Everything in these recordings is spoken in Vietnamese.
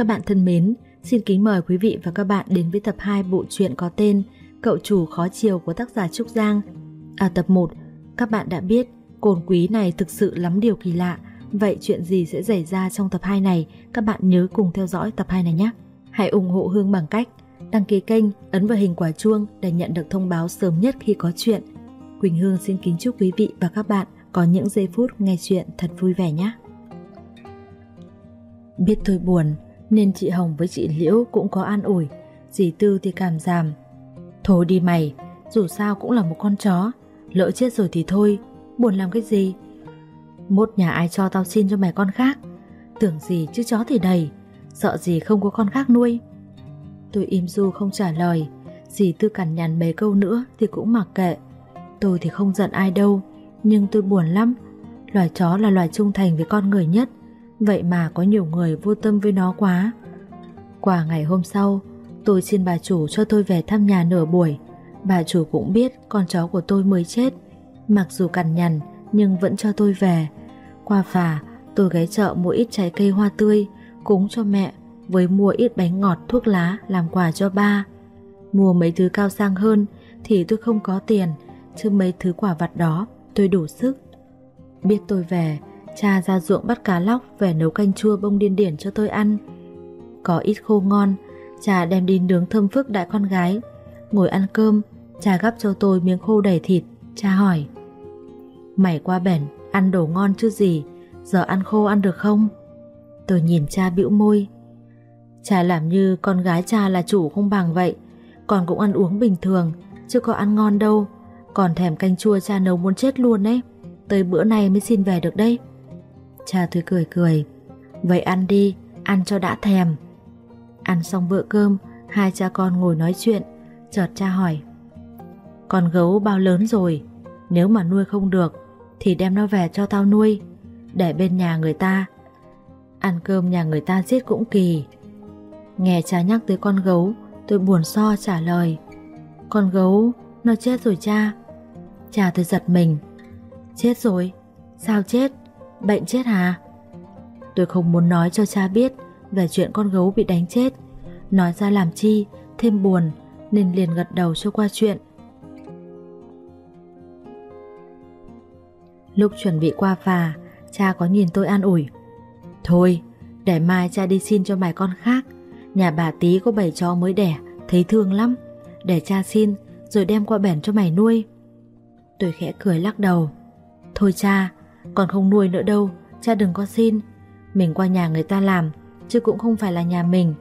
Các bạn thân mến, xin kính mời quý vị và các bạn đến với tập 2 bộ truyện có tên Cậu chủ khó chiều của tác giả Trúc Giang. Ở tập 1, các bạn đã biết cồn quý này thực sự lắm điều kỳ lạ. Vậy chuyện gì sẽ xảy ra trong tập 2 này? Các bạn nhớ cùng theo dõi tập 2 này nhé. Hãy ủng hộ Hương bằng cách đăng ký kênh, ấn vào hình quả chuông để nhận được thông báo sớm nhất khi có chuyện. Quỳnh Hương xin kính chúc quý vị và các bạn có những giây phút nghe chuyện thật vui vẻ nhé. Biết tôi buồn, nên chị Hồng với chị Liễu cũng có an ủi, dì Tư thì cảm giảm. Thôi đi mày, dù sao cũng là một con chó, lỡ chết rồi thì thôi, buồn làm cái gì? Mốt nhà ai cho tao xin cho mày con khác, tưởng gì chứ chó thì đầy, sợ gì không có con khác nuôi. Tôi im du không trả lời, dì Tư cằn nhằn mấy câu nữa thì cũng mặc kệ. Tôi thì không giận ai đâu, nhưng tôi buồn lắm. Loài chó là loài trung thành với con người nhất, Vậy mà có nhiều người vô tâm với nó quá. Qua ngày hôm sau, Tôi xin bà chủ cho tôi về thăm nhà nửa buổi. Bà chủ cũng biết con chó của tôi mới chết. Mặc dù cằn nhằn, Nhưng vẫn cho tôi về. Qua phà, tôi ghé chợ mua ít trái cây hoa tươi, Cúng cho mẹ, Với mua ít bánh ngọt, thuốc lá Làm quà cho ba. Mua mấy thứ cao sang hơn Thì tôi không có tiền, Chứ mấy thứ quả vặt đó, tôi đủ sức. Biết tôi về Cha ra ruộng bắt cá lóc về nấu canh chua bông điên điển cho tôi ăn. Có ít khô ngon, cha đem đi nướng thơm phức đại con gái. Ngồi ăn cơm, cha gắp cho tôi miếng khô đầy thịt, cha hỏi. Mày qua bển, ăn đồ ngon chứ gì, giờ ăn khô ăn được không? Tôi nhìn cha bĩu môi. Cha làm như con gái cha là chủ không bằng vậy, còn cũng ăn uống bình thường, chứ có ăn ngon đâu. Còn thèm canh chua cha nấu muốn chết luôn ấy, tới bữa nay mới xin về được đây. Cha tôi cười cười. Vậy ăn đi, ăn cho đã thèm. Ăn xong bữa cơm Hai cha con ngồi nói chuyện. Chợt cha hỏi Con gấu bao lớn rồi? Nếu mà nuôi không được Thì đem nó về cho tao nuôi Để bên nhà người ta. Ăn cơm nhà người ta giết cũng kỳ. Nghe cha nhắc tới con gấu Tôi buồn so trả lời Con gấu Nó chết rồi cha. Cha tôi giật mình Chết rồi? Sao chết? Bệnh chết hả? Tôi không muốn nói cho cha biết về chuyện con gấu bị đánh chết. Nói ra làm chi, thêm buồn, nên liền gật đầu cho qua chuyện. Lúc chuẩn bị qua phà, cha có nhìn tôi an ủi. Thôi, để mai cha đi xin cho mày con khác. Nhà bà tí có bảy chó mới đẻ, thấy thương lắm. Để cha xin, rồi đem qua bển cho mày nuôi. Tôi khẽ cười lắc đầu. Thôi cha, còn không nuôi nữa đâu, cha đừng có xin. Mình qua nhà người ta làm, chứ cũng không phải là nhà mình.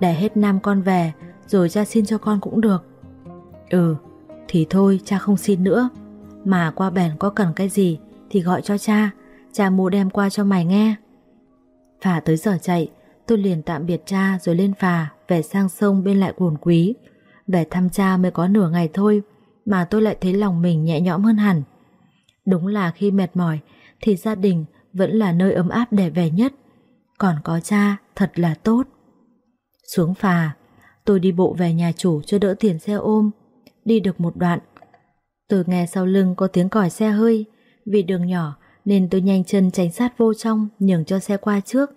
Để hết năm con về, rồi cha xin cho con cũng được. Ừ, thì thôi cha không xin nữa. Mà qua bèn có cần cái gì thì gọi cho cha, cha mua đem qua cho mày nghe. Phà tới giờ chạy, tôi liền tạm biệt cha rồi lên phà về sang sông bên lại cuồn quý. Về thăm cha mới có nửa ngày thôi, mà tôi lại thấy lòng mình nhẹ nhõm hơn hẳn. Đúng là khi mệt mỏi thì gia đình vẫn là nơi ấm áp đẻ về nhất. Còn có cha thật là tốt. Xuống phà, tôi đi bộ về nhà chủ cho đỡ tiền xe ôm. Đi được một đoạn, tôi nghe sau lưng có tiếng còi xe hơi. Vì đường nhỏ nên tôi nhanh chân tránh sát vô trong nhường cho xe qua trước.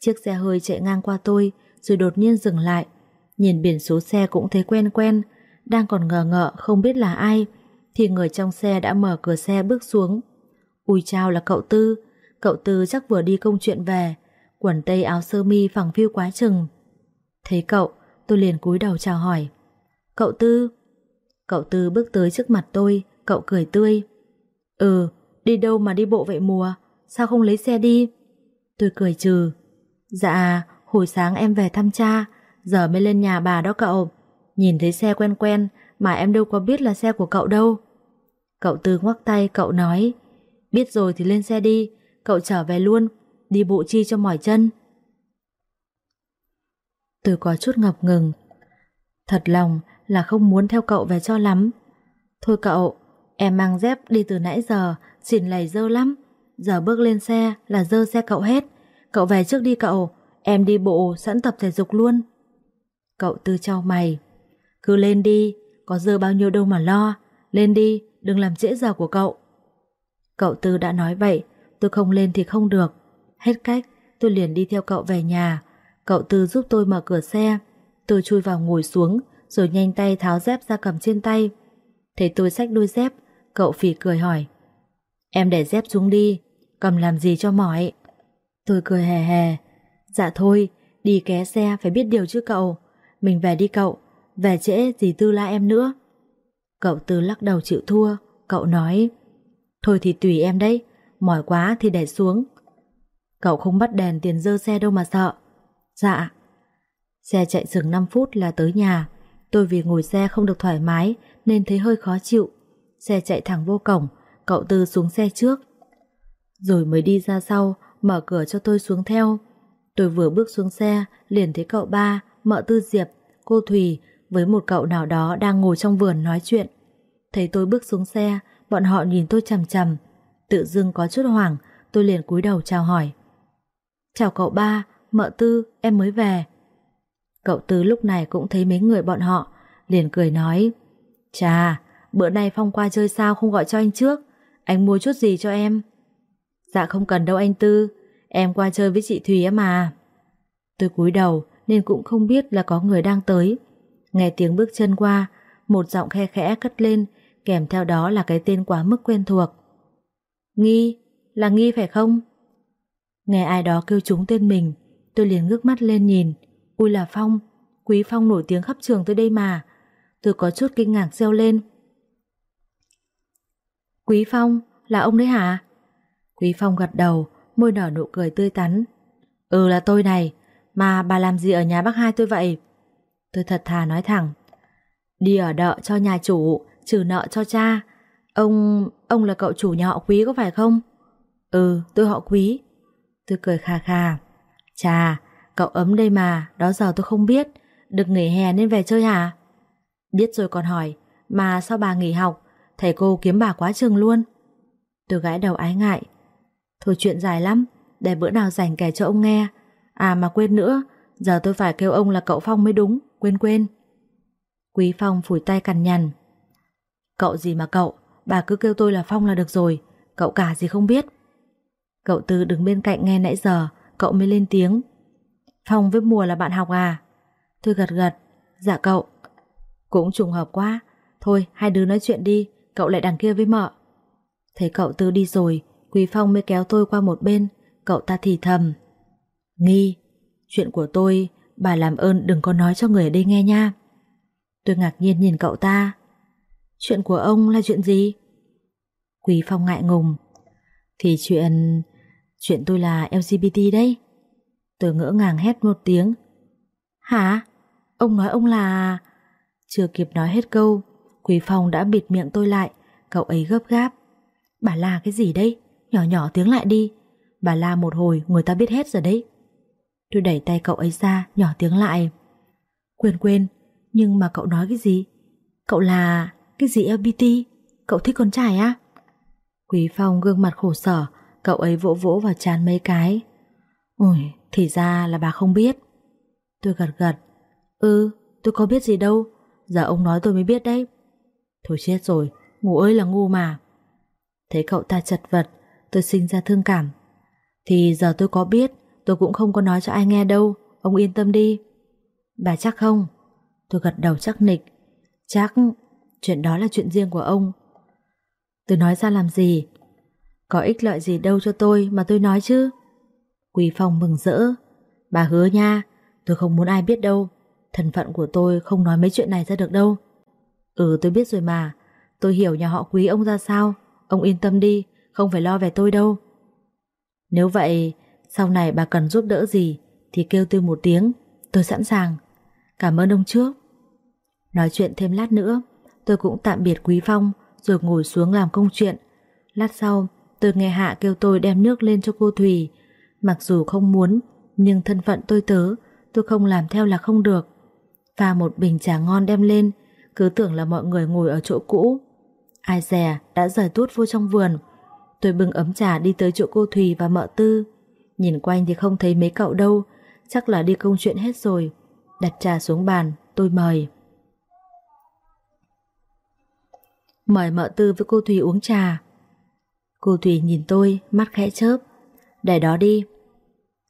Chiếc xe hơi chạy ngang qua tôi rồi đột nhiên dừng lại. Nhìn biển số xe cũng thấy quen quen, đang còn ngờ ngợ không biết là ai, thì người trong xe đã mở cửa xe bước xuống Ui chao là cậu Tư, cậu Tư chắc vừa đi công chuyện về, quần tây áo sơ mi phẳng phiu quá chừng. Thấy cậu, tôi liền cúi đầu chào hỏi. Cậu Tư. Cậu Tư bước tới trước mặt tôi, cậu cười tươi. Ừ, đi đâu mà đi bộ vậy mùa, sao không lấy xe đi? Tôi cười trừ. Dạ, hồi sáng em về thăm cha, giờ mới lên nhà bà đó cậu. Nhìn thấy xe quen quen mà em đâu có biết là xe của cậu đâu. Cậu Tư ngoắc tay cậu nói Biết rồi thì lên xe đi, cậu trở về luôn, đi bộ chi cho mỏi chân. Tôi có chút ngập ngừng. Thật lòng là không muốn theo cậu về cho lắm. Thôi cậu, em mang dép đi từ nãy giờ, xỉn lầy dơ lắm. Giờ bước lên xe là dơ xe cậu hết. Cậu về trước đi cậu, em đi bộ sẵn tập thể dục luôn. Cậu tư trao mày. Cứ lên đi, có dơ bao nhiêu đâu mà lo. Lên đi, đừng làm trễ giờ của cậu. Cậu Tư đã nói vậy, tôi không lên thì không được. Hết cách, tôi liền đi theo cậu về nhà. Cậu Tư giúp tôi mở cửa xe. Tôi chui vào ngồi xuống, rồi nhanh tay tháo dép ra cầm trên tay. Thấy tôi xách đôi dép, cậu phì cười hỏi. Em để dép xuống đi, cầm làm gì cho mỏi. Tôi cười hè hè. Dạ thôi, đi ké xe phải biết điều chứ cậu. Mình về đi cậu, về trễ gì Tư la em nữa. Cậu Tư lắc đầu chịu thua, cậu nói. Thôi thì tùy em đấy, mỏi quá thì để xuống. Cậu không bắt đèn tiền dơ xe đâu mà sợ. Dạ. Xe chạy dừng 5 phút là tới nhà. Tôi vì ngồi xe không được thoải mái nên thấy hơi khó chịu. Xe chạy thẳng vô cổng, cậu Tư xuống xe trước. Rồi mới đi ra sau, mở cửa cho tôi xuống theo. Tôi vừa bước xuống xe, liền thấy cậu ba, mợ Tư Diệp, cô Thùy với một cậu nào đó đang ngồi trong vườn nói chuyện. Thấy tôi bước xuống xe, bọn họ nhìn tôi chằm chằm. Tự dưng có chút hoảng, tôi liền cúi đầu chào hỏi. Chào cậu ba, mợ Tư, em mới về. Cậu Tư lúc này cũng thấy mấy người bọn họ, liền cười nói. Chà, bữa nay Phong qua chơi sao không gọi cho anh trước, anh mua chút gì cho em? Dạ không cần đâu anh Tư, em qua chơi với chị Thùy mà. Tôi cúi đầu nên cũng không biết là có người đang tới. Nghe tiếng bước chân qua, một giọng khe khẽ cất lên, kèm theo đó là cái tên quá mức quen thuộc. Nghi, là Nghi phải không? Nghe ai đó kêu trúng tên mình, tôi liền ngước mắt lên nhìn. Ui là Phong, Quý Phong nổi tiếng khắp trường tới đây mà. Tôi có chút kinh ngạc reo lên. Quý Phong, là ông đấy hả? Quý Phong gật đầu, môi nở nụ cười tươi tắn. Ừ là tôi này, mà bà làm gì ở nhà bác hai tôi vậy? Tôi thật thà nói thẳng. Đi ở đợ cho nhà chủ, trừ nợ cho cha. Ông... ông là cậu chủ nhà họ quý có phải không? Ừ, tôi họ quý. Tôi cười khà khà. Chà, cậu ấm đây mà, đó giờ tôi không biết. Được nghỉ hè nên về chơi hả? Biết rồi còn hỏi, mà sao bà nghỉ học? Thầy cô kiếm bà quá chừng luôn. Tôi gãi đầu ái ngại. Thôi chuyện dài lắm, để bữa nào rảnh kể cho ông nghe. À mà quên nữa, giờ tôi phải kêu ông là cậu Phong mới đúng, quên quên. Quý Phong phủi tay cằn nhằn. Cậu gì mà cậu, bà cứ kêu tôi là Phong là được rồi, cậu cả gì không biết. Cậu Tư đứng bên cạnh nghe nãy giờ, cậu mới lên tiếng. Phong với Mùa là bạn học à? Tôi gật gật, dạ cậu. Cũng trùng hợp quá, thôi hai đứa nói chuyện đi, cậu lại đằng kia với mợ. Thấy cậu Tư đi rồi, Quý Phong mới kéo tôi qua một bên, cậu ta thì thầm. Nghi, chuyện của tôi, bà làm ơn đừng có nói cho người ở đây nghe nha. Tôi ngạc nhiên nhìn cậu ta. Chuyện của ông là chuyện gì? Quý Phong ngại ngùng. Thì chuyện... chuyện tôi là LGBT đấy. Tôi ngỡ ngàng hét một tiếng. Hả? Ông nói ông là... Chưa kịp nói hết câu, Quý Phong đã bịt miệng tôi lại, cậu ấy gấp gáp. Bà la cái gì đấy? Nhỏ nhỏ tiếng lại đi. Bà la một hồi người ta biết hết rồi đấy. Tôi đẩy tay cậu ấy ra, nhỏ tiếng lại. Quên quên, nhưng mà cậu nói cái gì? Cậu là cái gì LGBT? Cậu thích con trai á? Quý Phong gương mặt khổ sở, cậu ấy vỗ vỗ vào chán mấy cái. Ôi, thì ra là bà không biết. Tôi gật gật. Ừ, tôi có biết gì đâu. Giờ ông nói tôi mới biết đấy. Thôi chết rồi, ngủ ơi là ngu mà. Thấy cậu ta chật vật, tôi sinh ra thương cảm. Thì giờ tôi có biết, tôi cũng không có nói cho ai nghe đâu, ông yên tâm đi. Bà chắc không? Tôi gật đầu chắc nịch. Chắc, chuyện đó là chuyện riêng của ông. Tôi nói ra làm gì? Có ích lợi gì đâu cho tôi mà tôi nói chứ? Quý Phong mừng rỡ. Bà hứa nha, tôi không muốn ai biết đâu. Thân phận của tôi không nói mấy chuyện này ra được đâu. Ừ tôi biết rồi mà, tôi hiểu nhà họ quý ông ra sao. Ông yên tâm đi, không phải lo về tôi đâu. Nếu vậy, sau này bà cần giúp đỡ gì thì kêu tôi một tiếng, tôi sẵn sàng. Cảm ơn ông trước. Nói chuyện thêm lát nữa, tôi cũng tạm biệt Quý Phong rồi ngồi xuống làm công chuyện. Lát sau, tôi nghe Hạ kêu tôi đem nước lên cho cô Thùy. Mặc dù không muốn, nhưng thân phận tôi tớ, tôi không làm theo là không được. Pha một bình trà ngon đem lên, cứ tưởng là mọi người ngồi ở chỗ cũ. Ai dè đã rời tuốt vô trong vườn. Tôi bưng ấm trà đi tới chỗ cô Thùy và mợ tư. Nhìn quanh thì không thấy mấy cậu đâu, chắc là đi công chuyện hết rồi. Đặt trà xuống bàn, tôi mời. Mời mợ tư với cô Thùy uống trà. Cô Thùy nhìn tôi, mắt khẽ chớp. Để đó đi.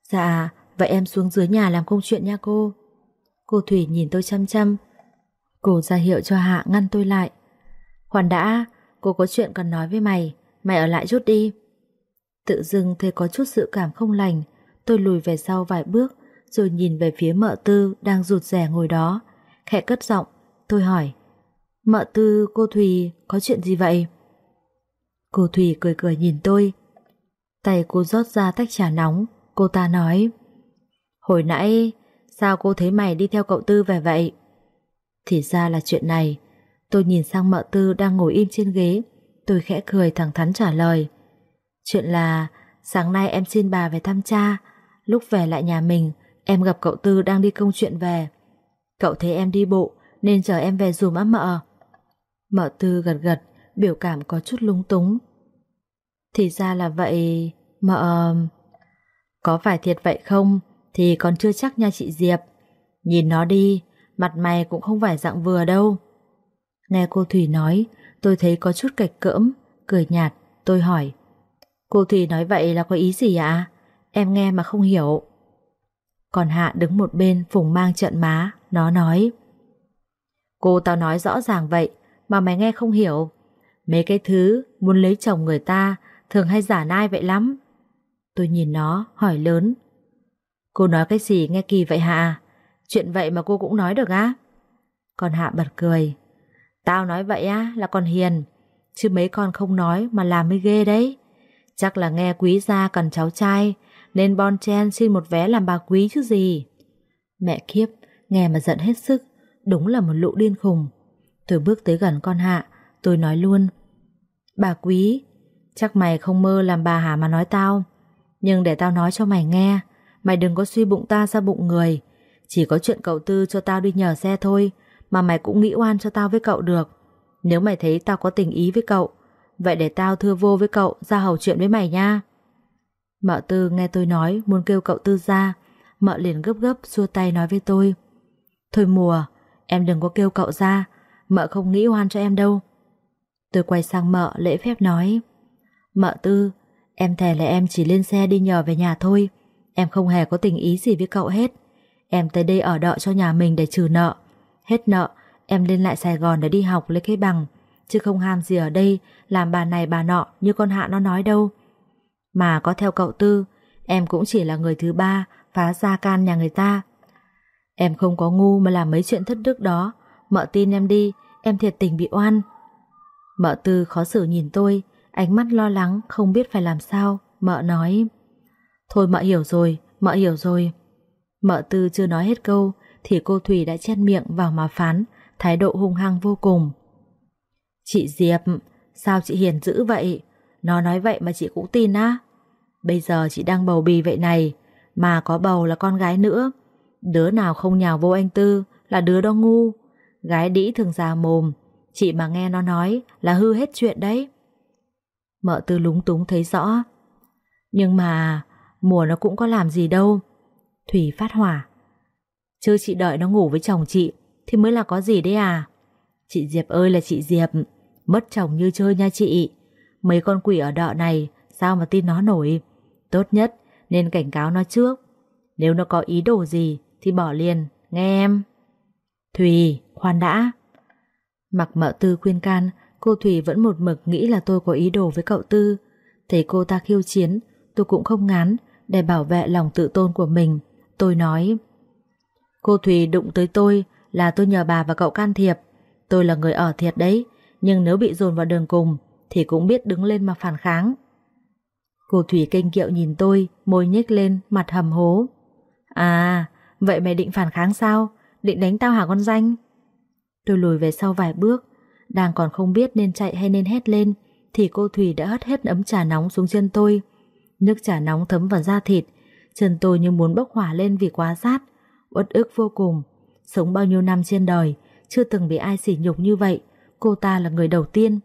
Dạ, vậy em xuống dưới nhà làm công chuyện nha cô. Cô Thủy nhìn tôi chăm chăm. Cô ra hiệu cho Hạ ngăn tôi lại. Khoan đã, cô có chuyện cần nói với mày, mày ở lại chút đi. Tự dưng thấy có chút sự cảm không lành, tôi lùi về sau vài bước, rồi nhìn về phía mợ tư đang rụt rè ngồi đó. Khẽ cất giọng, tôi hỏi. Mợ tư, cô Thùy, có chuyện gì vậy? Cô Thùy cười cười nhìn tôi. Tay cô rót ra tách trà nóng, cô ta nói. Hồi nãy, sao cô thấy mày đi theo cậu Tư về vậy? Thì ra là chuyện này. Tôi nhìn sang mợ Tư đang ngồi im trên ghế. Tôi khẽ cười thẳng thắn trả lời. Chuyện là, sáng nay em xin bà về thăm cha. Lúc về lại nhà mình, em gặp cậu Tư đang đi công chuyện về. Cậu thấy em đi bộ, nên chờ em về dùm á mợ. Mợ Tư gật gật, biểu cảm có chút lung túng. Thì ra là vậy, mợ... Có phải thiệt vậy không thì còn chưa chắc nha chị Diệp. Nhìn nó đi, mặt mày cũng không phải dạng vừa đâu. Nghe cô Thủy nói, tôi thấy có chút cạch cỡm, cười nhạt, tôi hỏi. Cô Thủy nói vậy là có ý gì ạ? Em nghe mà không hiểu. Còn Hạ đứng một bên phùng mang trận má, nó nói. Cô tao nói rõ ràng vậy, mà mày nghe không hiểu. Mấy cái thứ muốn lấy chồng người ta thường hay giả nai vậy lắm. Tôi nhìn nó, hỏi lớn. Cô nói cái gì nghe kỳ vậy Hạ? Chuyện vậy mà cô cũng nói được á? Còn Hạ bật cười. Tao nói vậy á là con hiền, chứ mấy con không nói mà làm mới ghê đấy. Chắc là nghe quý gia cần cháu trai, nên Bon Chen xin một vé làm bà quý chứ gì. Mẹ kiếp, nghe mà giận hết sức, đúng là một lũ điên khùng. Tôi bước tới gần con Hạ, tôi nói luôn. Bà quý, chắc mày không mơ làm bà hả mà nói tao. Nhưng để tao nói cho mày nghe, mày đừng có suy bụng ta ra bụng người. Chỉ có chuyện cậu Tư cho tao đi nhờ xe thôi, mà mày cũng nghĩ oan cho tao với cậu được. Nếu mày thấy tao có tình ý với cậu, vậy để tao thưa vô với cậu ra hầu chuyện với mày nha. Mợ Tư nghe tôi nói muốn kêu cậu Tư ra, mợ liền gấp gấp xua tay nói với tôi. Thôi mùa, em đừng có kêu cậu ra, mợ không nghĩ oan cho em đâu. Tôi quay sang mợ lễ phép nói. Mợ Tư, em thề là em chỉ lên xe đi nhờ về nhà thôi, em không hề có tình ý gì với cậu hết. Em tới đây ở đợi cho nhà mình để trừ nợ. Hết nợ, em lên lại Sài Gòn để đi học lấy cái bằng, chứ không ham gì ở đây làm bà này bà nọ như con Hạ nó nói đâu. Mà có theo cậu Tư, em cũng chỉ là người thứ ba phá gia can nhà người ta. Em không có ngu mà làm mấy chuyện thất đức đó, mợ tin em đi, em thiệt tình bị oan. Mợ Tư khó xử nhìn tôi, ánh mắt lo lắng không biết phải làm sao, mợ nói. Thôi mợ hiểu rồi, mợ hiểu rồi. Mợ Tư chưa nói hết câu thì cô Thủy đã chen miệng vào mà phán, thái độ hung hăng vô cùng. Chị Diệp, sao chị hiền dữ vậy? Nó nói vậy mà chị cũng tin á. Bây giờ chị đang bầu bì vậy này, mà có bầu là con gái nữa. Đứa nào không nhào vô anh Tư là đứa đó ngu. Gái đĩ thường già mồm, chị mà nghe nó nói là hư hết chuyện đấy. Mợ Tư lúng túng thấy rõ. Nhưng mà mùa nó cũng có làm gì đâu. Thủy phát hỏa. Chứ chị đợi nó ngủ với chồng chị thì mới là có gì đấy à. Chị Diệp ơi là chị Diệp, mất chồng như chơi nha chị. Mấy con quỷ ở đợ này sao mà tin nó nổi. Tốt nhất nên cảnh cáo nó trước. Nếu nó có ý đồ gì thì bỏ liền, nghe em. Thùy, khoan đã. Mặc mợ tư khuyên can, cô Thùy vẫn một mực nghĩ là tôi có ý đồ với cậu Tư. Thấy cô ta khiêu chiến, tôi cũng không ngán để bảo vệ lòng tự tôn của mình. Tôi nói, cô Thùy đụng tới tôi là tôi nhờ bà và cậu can thiệp. Tôi là người ở thiệt đấy, nhưng nếu bị dồn vào đường cùng thì cũng biết đứng lên mà phản kháng. Cô Thủy kinh kiệu nhìn tôi, môi nhếch lên, mặt hầm hố. À, vậy mày định phản kháng sao? Định đánh tao hả con danh? Tôi lùi về sau vài bước, đang còn không biết nên chạy hay nên hét lên, thì cô Thủy đã hất hết ấm trà nóng xuống chân tôi. Nước trà nóng thấm vào da thịt, chân tôi như muốn bốc hỏa lên vì quá rát, uất ức vô cùng. Sống bao nhiêu năm trên đời, chưa từng bị ai sỉ nhục như vậy, cô ta là người đầu tiên.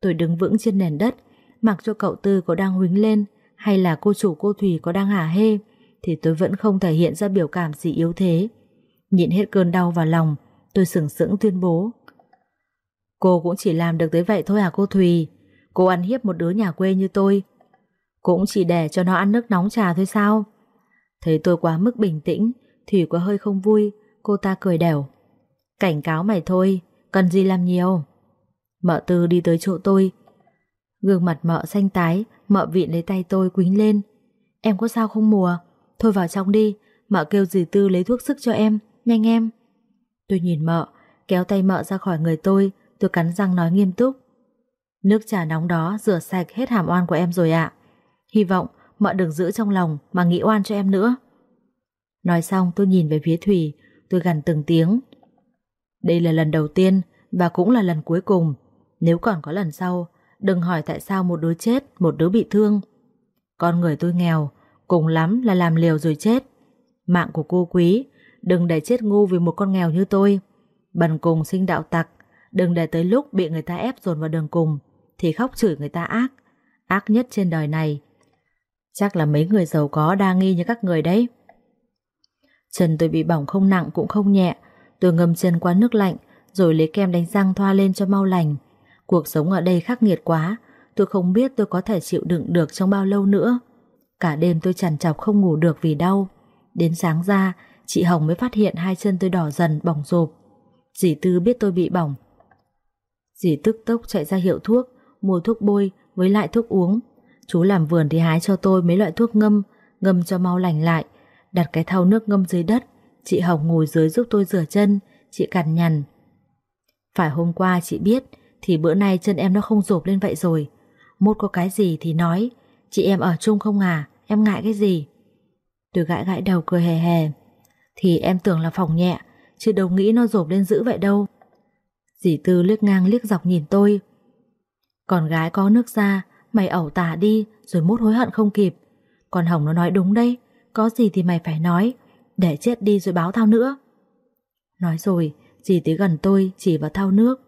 Tôi đứng vững trên nền đất, mặc cho cậu Tư có đang huính lên hay là cô chủ cô Thủy có đang hả hê, thì tôi vẫn không thể hiện ra biểu cảm gì yếu thế. Nhịn hết cơn đau vào lòng, tôi sừng sững tuyên bố. Cô cũng chỉ làm được tới vậy thôi à cô Thùy? Cô ăn hiếp một đứa nhà quê như tôi. Cũng chỉ để cho nó ăn nước nóng trà thôi sao? Thấy tôi quá mức bình tĩnh, Thủy có hơi không vui, cô ta cười đẻo. Cảnh cáo mày thôi, cần gì làm nhiều. Mợ tư đi tới chỗ tôi. Gương mặt mợ xanh tái, mợ vịn lấy tay tôi quính lên. Em có sao không mùa? Thôi vào trong đi, mợ kêu dì tư lấy thuốc sức cho em, nhanh em. Tôi nhìn mợ, kéo tay mợ ra khỏi người tôi, tôi cắn răng nói nghiêm túc. Nước trà nóng đó rửa sạch hết hàm oan của em rồi ạ. Hy vọng mợ đừng giữ trong lòng mà nghĩ oan cho em nữa. Nói xong tôi nhìn về phía Thủy, tôi gằn từng tiếng. Đây là lần đầu tiên và cũng là lần cuối cùng. Nếu còn có lần sau, đừng hỏi tại sao một đứa chết, một đứa bị thương. Con người tôi nghèo, cùng lắm là làm liều rồi chết. Mạng của cô quý, đừng để chết ngu vì một con nghèo như tôi. Bần cùng sinh đạo tặc, đừng để tới lúc bị người ta ép dồn vào đường cùng, thì khóc chửi người ta ác, ác nhất trên đời này. Chắc là mấy người giàu có đa nghi như các người đấy. Chân tôi bị bỏng không nặng cũng không nhẹ, tôi ngâm chân qua nước lạnh, rồi lấy kem đánh răng thoa lên cho mau lành. Cuộc sống ở đây khắc nghiệt quá, tôi không biết tôi có thể chịu đựng được trong bao lâu nữa. Cả đêm tôi chằn chọc không ngủ được vì đau. Đến sáng ra, chị Hồng mới phát hiện hai chân tôi đỏ dần bỏng rộp. Dì Tư biết tôi bị bỏng. Dì tức tốc chạy ra hiệu thuốc, mua thuốc bôi với lại thuốc uống. Chú làm vườn thì hái cho tôi mấy loại thuốc ngâm, ngâm cho mau lành lại. Đặt cái thau nước ngâm dưới đất, chị Hồng ngồi dưới giúp tôi rửa chân, chị cằn nhằn. Phải hôm qua chị biết, thì bữa nay chân em nó không rộp lên vậy rồi. Mốt có cái gì thì nói, chị em ở chung không à, em ngại cái gì? Tôi gãi gãi đầu cười hề hề. Thì em tưởng là phòng nhẹ, chứ đâu nghĩ nó rộp lên dữ vậy đâu. Dì Tư liếc ngang liếc dọc nhìn tôi. Con gái có nước ra, mày ẩu tả đi rồi mốt hối hận không kịp. Còn Hồng nó nói đúng đấy, có gì thì mày phải nói, để chết đi rồi báo thao nữa. Nói rồi, dì tới gần tôi chỉ vào thao nước.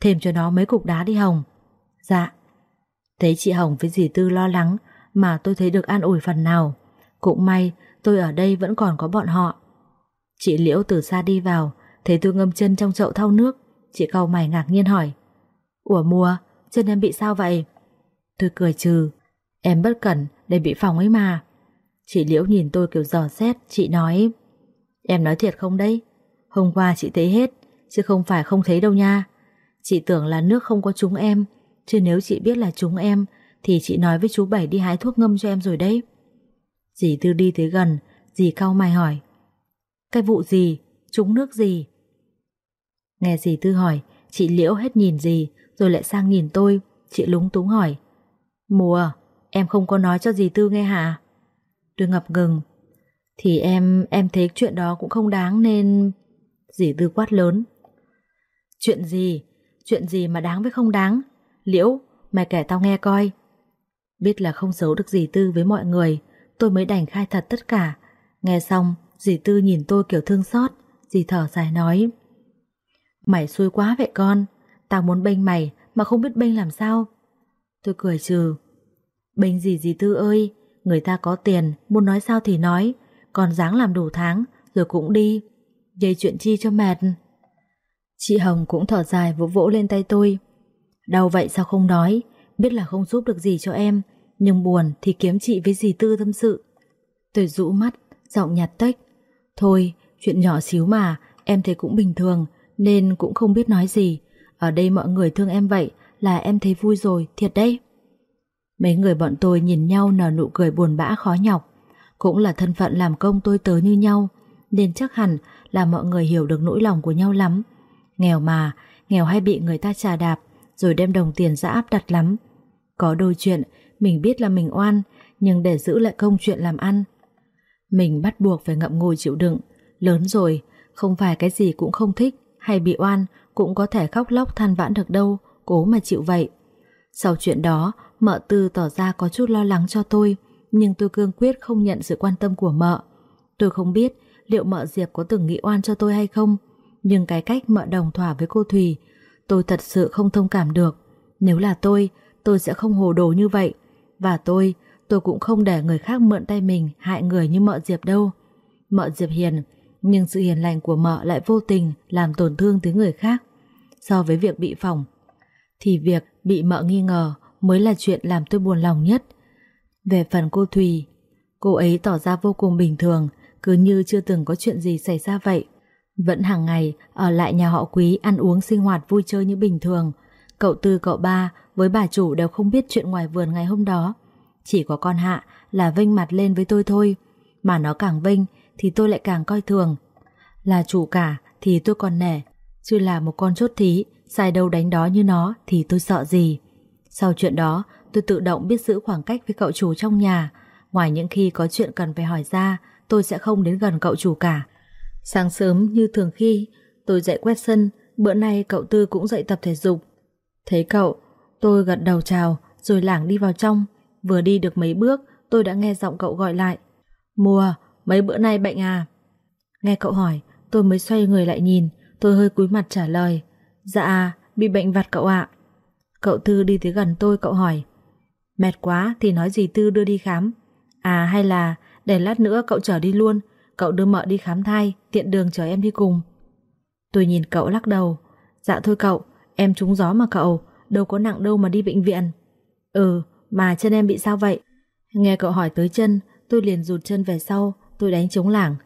Thêm cho nó mấy cục đá đi Hồng. Dạ. Thấy chị Hồng với dì Tư lo lắng mà tôi thấy được an ủi phần nào. Cũng may tôi ở đây vẫn còn có bọn họ. Chị Liễu từ xa đi vào, thấy tôi ngâm chân trong chậu thau nước. Chị cau mày ngạc nhiên hỏi. Ủa mùa, chân em bị sao vậy? Tôi cười trừ. Em bất cẩn để bị phòng ấy mà. Chị Liễu nhìn tôi kiểu dò xét, chị nói Em nói thiệt không đấy? Hôm qua chị thấy hết, chứ không phải không thấy đâu nha. Chị tưởng là nước không có chúng em, chứ nếu chị biết là chúng em, thì chị nói với chú Bảy đi hái thuốc ngâm cho em rồi đấy. Dì Tư đi tới gần, dì cau mày hỏi. Cái vụ gì? Trúng nước gì? Nghe dì Tư hỏi, chị Liễu hết nhìn dì, rồi lại sang nhìn tôi, chị lúng túng hỏi. Mùa, em không có nói cho dì Tư nghe hả? Tôi ngập ngừng. Thì em, em thấy chuyện đó cũng không đáng nên... Dì Tư quát lớn. Chuyện gì? Chuyện gì mà đáng với không đáng? Liễu, mày kể tao nghe coi. Biết là không giấu được dì Tư với mọi người, tôi mới đành khai thật tất cả. Nghe xong, dì Tư nhìn tôi kiểu thương xót, dì thở dài nói. Mày xui quá vậy con, tao muốn bênh mày mà không biết bênh làm sao. Tôi cười trừ. Bênh gì dì Tư ơi, người ta có tiền, muốn nói sao thì nói, còn dáng làm đủ tháng, rồi cũng đi. Dây chuyện chi cho mệt. Chị Hồng cũng thở dài vỗ vỗ lên tay tôi. Đau vậy sao không nói, biết là không giúp được gì cho em, nhưng buồn thì kiếm chị với dì Tư tâm sự. Tôi rũ mắt, giọng nhạt tách. Thôi, chuyện nhỏ xíu mà, em thấy cũng bình thường, nên cũng không biết nói gì. Ở đây mọi người thương em vậy là em thấy vui rồi, thiệt đấy. Mấy người bọn tôi nhìn nhau nở nụ cười buồn bã khó nhọc. Cũng là thân phận làm công tôi tớ như nhau, nên chắc hẳn là mọi người hiểu được nỗi lòng của nhau lắm. Nghèo mà, nghèo hay bị người ta trà đạp, rồi đem đồng tiền ra áp đặt lắm. Có đôi chuyện, mình biết là mình oan, nhưng để giữ lại công chuyện làm ăn. Mình bắt buộc phải ngậm ngùi chịu đựng. Lớn rồi, không phải cái gì cũng không thích hay bị oan cũng có thể khóc lóc than vãn được đâu, cố mà chịu vậy. Sau chuyện đó, mợ tư tỏ ra có chút lo lắng cho tôi, nhưng tôi cương quyết không nhận sự quan tâm của mợ. Tôi không biết liệu mợ Diệp có từng nghĩ oan cho tôi hay không, nhưng cái cách mợ đồng thỏa với cô Thùy, tôi thật sự không thông cảm được. Nếu là tôi, tôi sẽ không hồ đồ như vậy. Và tôi, tôi cũng không để người khác mượn tay mình hại người như mợ Diệp đâu. Mợ Diệp hiền, nhưng sự hiền lành của mợ lại vô tình làm tổn thương tới người khác. So với việc bị phỏng, thì việc bị mợ nghi ngờ mới là chuyện làm tôi buồn lòng nhất. Về phần cô Thùy, Cô ấy tỏ ra vô cùng bình thường, cứ như chưa từng có chuyện gì xảy ra vậy. Vẫn hàng ngày ở lại nhà họ quý ăn uống sinh hoạt vui chơi như bình thường. Cậu Tư cậu ba với bà chủ đều không biết chuyện ngoài vườn ngày hôm đó. Chỉ có con Hạ là vinh mặt lên với tôi thôi. Mà nó càng vinh thì tôi lại càng coi thường. Là chủ cả thì tôi còn nể. Chứ là một con chốt thí, Xài đâu đánh đó như nó thì tôi sợ gì. Sau chuyện đó, tôi tự động biết giữ khoảng cách với cậu chủ trong nhà. Ngoài những khi có chuyện cần phải hỏi ra, tôi sẽ không đến gần cậu chủ cả. Sáng sớm như thường khi, tôi dậy quét sân, bữa nay cậu Tư cũng dậy tập thể dục. Thấy cậu, tôi gật đầu chào, rồi lảng đi vào trong. Vừa đi được mấy bước, tôi đã nghe giọng cậu gọi lại. Mùa, mấy bữa nay bệnh à? Nghe cậu hỏi, tôi mới xoay người lại nhìn, tôi hơi cúi mặt trả lời. Dạ, bị bệnh vặt cậu ạ. Cậu Tư đi tới gần tôi, cậu hỏi. Mệt quá thì nói gì Tư đưa đi khám. À hay là để lát nữa cậu chở đi luôn, cậu đưa mợ đi khám thai, tiện đường chở em đi cùng. Tôi nhìn cậu lắc đầu. Dạ thôi cậu, em trúng gió mà cậu, đâu có nặng đâu mà đi bệnh viện. Ừ, mà chân em bị sao vậy? Nghe cậu hỏi tới chân, tôi liền rụt chân về sau, tôi đánh trống lảng.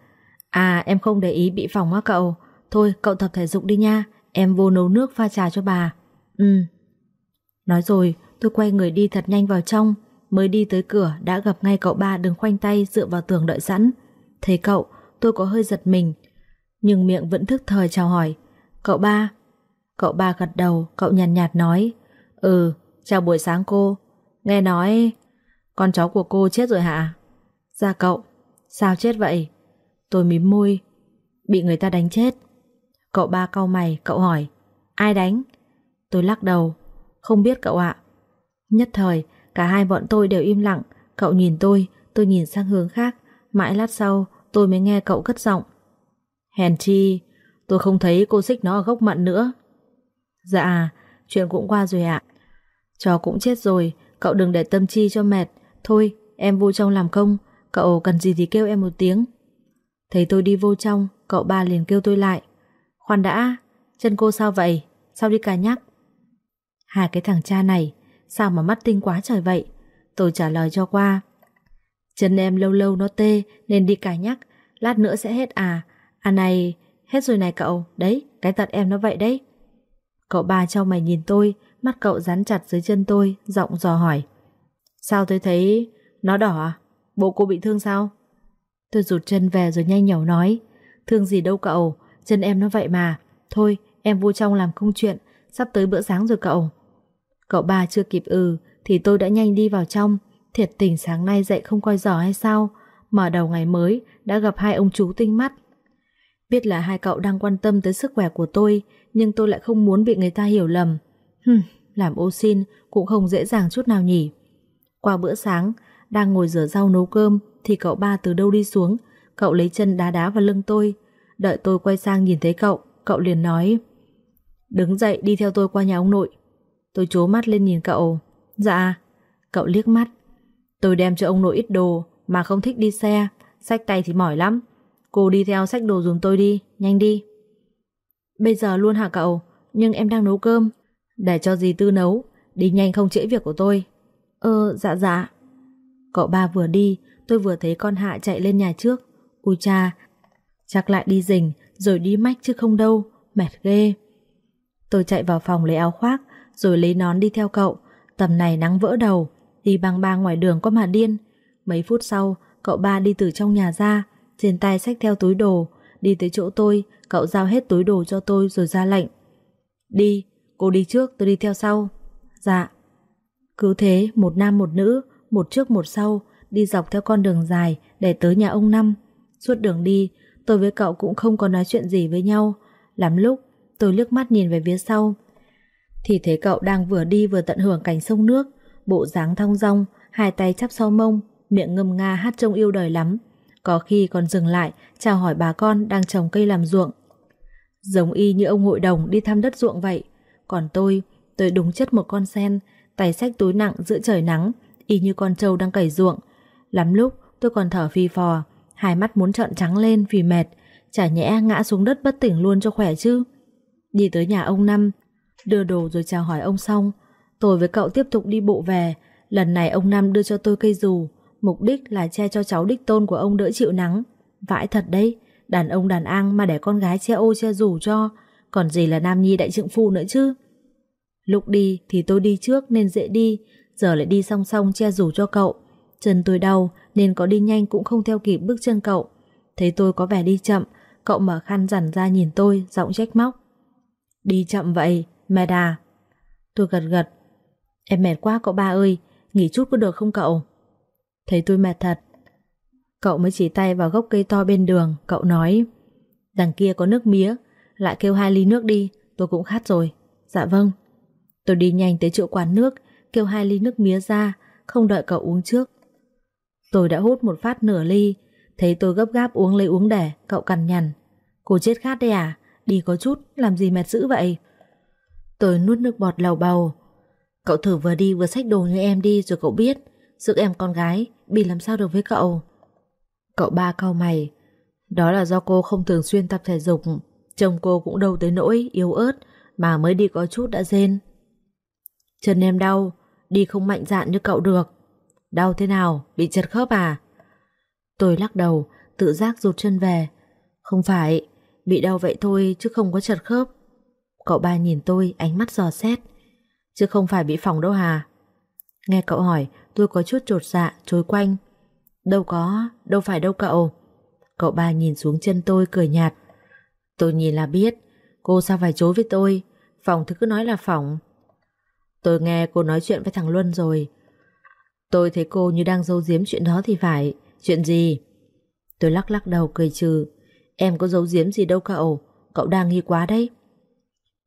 À em không để ý bị phòng á cậu, thôi cậu tập thể dục đi nha, em vô nấu nước pha trà cho bà. Ừ. Nói rồi, tôi quay người đi thật nhanh vào trong, mới đi tới cửa đã gặp ngay cậu ba đứng khoanh tay dựa vào tường đợi sẵn. Thấy cậu, tôi có hơi giật mình, nhưng miệng vẫn thức thời chào hỏi. Cậu ba? Cậu ba gật đầu, cậu nhàn nhạt, nhạt nói. Ừ, chào buổi sáng cô. Nghe nói con cháu của cô chết rồi hả? Dạ cậu, sao chết vậy? Tôi mím môi, bị người ta đánh chết. Cậu ba cau mày, cậu hỏi, ai đánh? Tôi lắc đầu, không biết cậu ạ. Nhất thời, cả hai bọn tôi đều im lặng, cậu nhìn tôi, tôi nhìn sang hướng khác, mãi lát sau tôi mới nghe cậu cất giọng. Hèn chi, tôi không thấy cô xích nó ở gốc mận nữa. Dạ, chuyện cũng qua rồi ạ. Chó cũng chết rồi, cậu đừng để tâm chi cho mệt. Thôi, em vô trong làm công, cậu cần gì thì kêu em một tiếng. Thấy tôi đi vô trong, cậu ba liền kêu tôi lại. Khoan đã, chân cô sao vậy? Sao đi cà nhắc? Hai cái thằng cha này, sao mà mắt tinh quá trời vậy? Tôi trả lời cho qua. Chân em lâu lâu nó tê nên đi cà nhắc, lát nữa sẽ hết à. À này, hết rồi này cậu, đấy, cái tật em nó vậy đấy. Cậu ba cho mày nhìn tôi, mắt cậu dán chặt dưới chân tôi, giọng dò hỏi. Sao tôi thấy nó đỏ à? Bộ cô bị thương sao? Tôi rụt chân về rồi nhanh nhỏ nói. Thương gì đâu cậu, chân em nó vậy mà. Thôi, em vô trong làm công chuyện, sắp tới bữa sáng rồi cậu. Cậu ba chưa kịp ừ, thì tôi đã nhanh đi vào trong. Thiệt tình sáng nay dậy không coi giỏ hay sao? Mở đầu ngày mới, đã gặp hai ông chú tinh mắt. Biết là hai cậu đang quan tâm tới sức khỏe của tôi, nhưng tôi lại không muốn bị người ta hiểu lầm. Hừm, làm ô xin cũng không dễ dàng chút nào nhỉ. Qua bữa sáng, đang ngồi rửa rau nấu cơm thì cậu ba từ đâu đi xuống, cậu lấy chân đá đá vào lưng tôi. Đợi tôi quay sang nhìn thấy cậu, cậu liền nói Đứng dậy đi theo tôi qua nhà ông nội. Tôi chố mắt lên nhìn cậu. Dạ. Cậu liếc mắt. Tôi đem cho ông nội ít đồ mà không thích đi xe, sách tay thì mỏi lắm. Cô đi theo sách đồ dùng tôi đi, nhanh đi. Bây giờ luôn hả cậu? Nhưng em đang nấu cơm. Để cho dì Tư nấu, đi nhanh không trễ việc của tôi. Ơ, dạ dạ. Cậu ba vừa đi, tôi vừa thấy con Hạ chạy lên nhà trước. Ui cha, chắc lại đi rình, rồi đi mách chứ không đâu, mệt ghê. Tôi chạy vào phòng lấy áo khoác, rồi lấy nón đi theo cậu. Tầm này nắng vỡ đầu, đi băng băng ngoài đường có mà điên. Mấy phút sau, cậu ba đi từ trong nhà ra, trên tay xách theo túi đồ, đi tới chỗ tôi, cậu giao hết túi đồ cho tôi rồi ra lệnh. Đi, cô đi trước, tôi đi theo sau. Dạ. Cứ thế, một nam một nữ, một trước một sau, đi dọc theo con đường dài để tới nhà ông Năm. Suốt đường đi, tôi với cậu cũng không có nói chuyện gì với nhau. Lắm lúc, tôi liếc mắt nhìn về phía sau. Thì thấy cậu đang vừa đi vừa tận hưởng cảnh sông nước, bộ dáng thong dong, hai tay chắp sau mông, miệng ngâm nga hát trông yêu đời lắm. Có khi còn dừng lại, chào hỏi bà con đang trồng cây làm ruộng. Giống y như ông hội đồng đi thăm đất ruộng vậy. Còn tôi, tôi đúng chất một con sen, tay xách túi nặng giữa trời nắng, y như con trâu đang cày ruộng. Lắm lúc tôi còn thở phì phò, hai mắt muốn trợn trắng lên vì mệt, chả nhẽ ngã xuống đất bất tỉnh luôn cho khỏe chứ. Đi tới nhà ông Năm, đưa đồ rồi chào hỏi ông xong, tôi với cậu tiếp tục đi bộ về, lần này ông Năm đưa cho tôi cây dù, Mục đích là che cho cháu đích tôn của ông đỡ chịu nắng. Vãi thật đấy, đàn ông đàn an mà để con gái che ô che dù cho, còn gì là nam nhi đại trượng phu nữa chứ. Lúc đi thì tôi đi trước nên dễ đi, giờ lại đi song song che rủ cho cậu. Chân tôi đau nên có đi nhanh cũng không theo kịp bước chân cậu. Thấy tôi có vẻ đi chậm, cậu mở khăn rằn ra nhìn tôi, giọng trách móc. Đi chậm vậy, mệt à? Tôi gật gật. Em mệt quá cậu ba ơi, nghỉ chút có được không cậu? Thấy tôi mệt thật. Cậu mới chỉ tay vào gốc cây to bên đường, cậu nói. Đằng kia có nước mía, lại kêu hai ly nước đi, tôi cũng khát rồi. Dạ vâng. Tôi đi nhanh tới chỗ quán nước, kêu hai ly nước mía ra, không đợi cậu uống trước. Tôi đã hút một phát nửa ly, thấy tôi gấp gáp uống lấy uống để, cậu cằn nhằn. Cô chết khát đây à? Đi có chút, làm gì mệt dữ vậy? Tôi nuốt nước bọt lầu bầu. Cậu thử vừa đi vừa xách đồ như em đi rồi cậu biết, sức em con gái, bị làm sao được với cậu. Cậu ba cau mày. Đó là do cô không thường xuyên tập thể dục, chồng cô cũng đâu tới nỗi yếu ớt mà mới đi có chút đã rên. Chân em đau, đi không mạnh dạn như cậu được. Đau thế nào, bị chật khớp à? Tôi lắc đầu, tự giác rụt chân về. Không phải, bị đau vậy thôi chứ không có chật khớp. Cậu ba nhìn tôi ánh mắt giò xét. Chứ không phải bị phỏng đâu hà. Nghe cậu hỏi, tôi có chút trột dạ, trối quanh. Đâu có, đâu phải đâu cậu. Cậu ba nhìn xuống chân tôi cười nhạt. Tôi nhìn là biết, cô sao phải chối với tôi, phòng thì cứ nói là phỏng. Tôi nghe cô nói chuyện với thằng Luân rồi. Tôi thấy cô như đang giấu giếm chuyện đó thì phải. Chuyện gì? Tôi lắc lắc đầu cười trừ. Em có giấu giếm gì đâu cậu, cậu đang nghi quá đấy.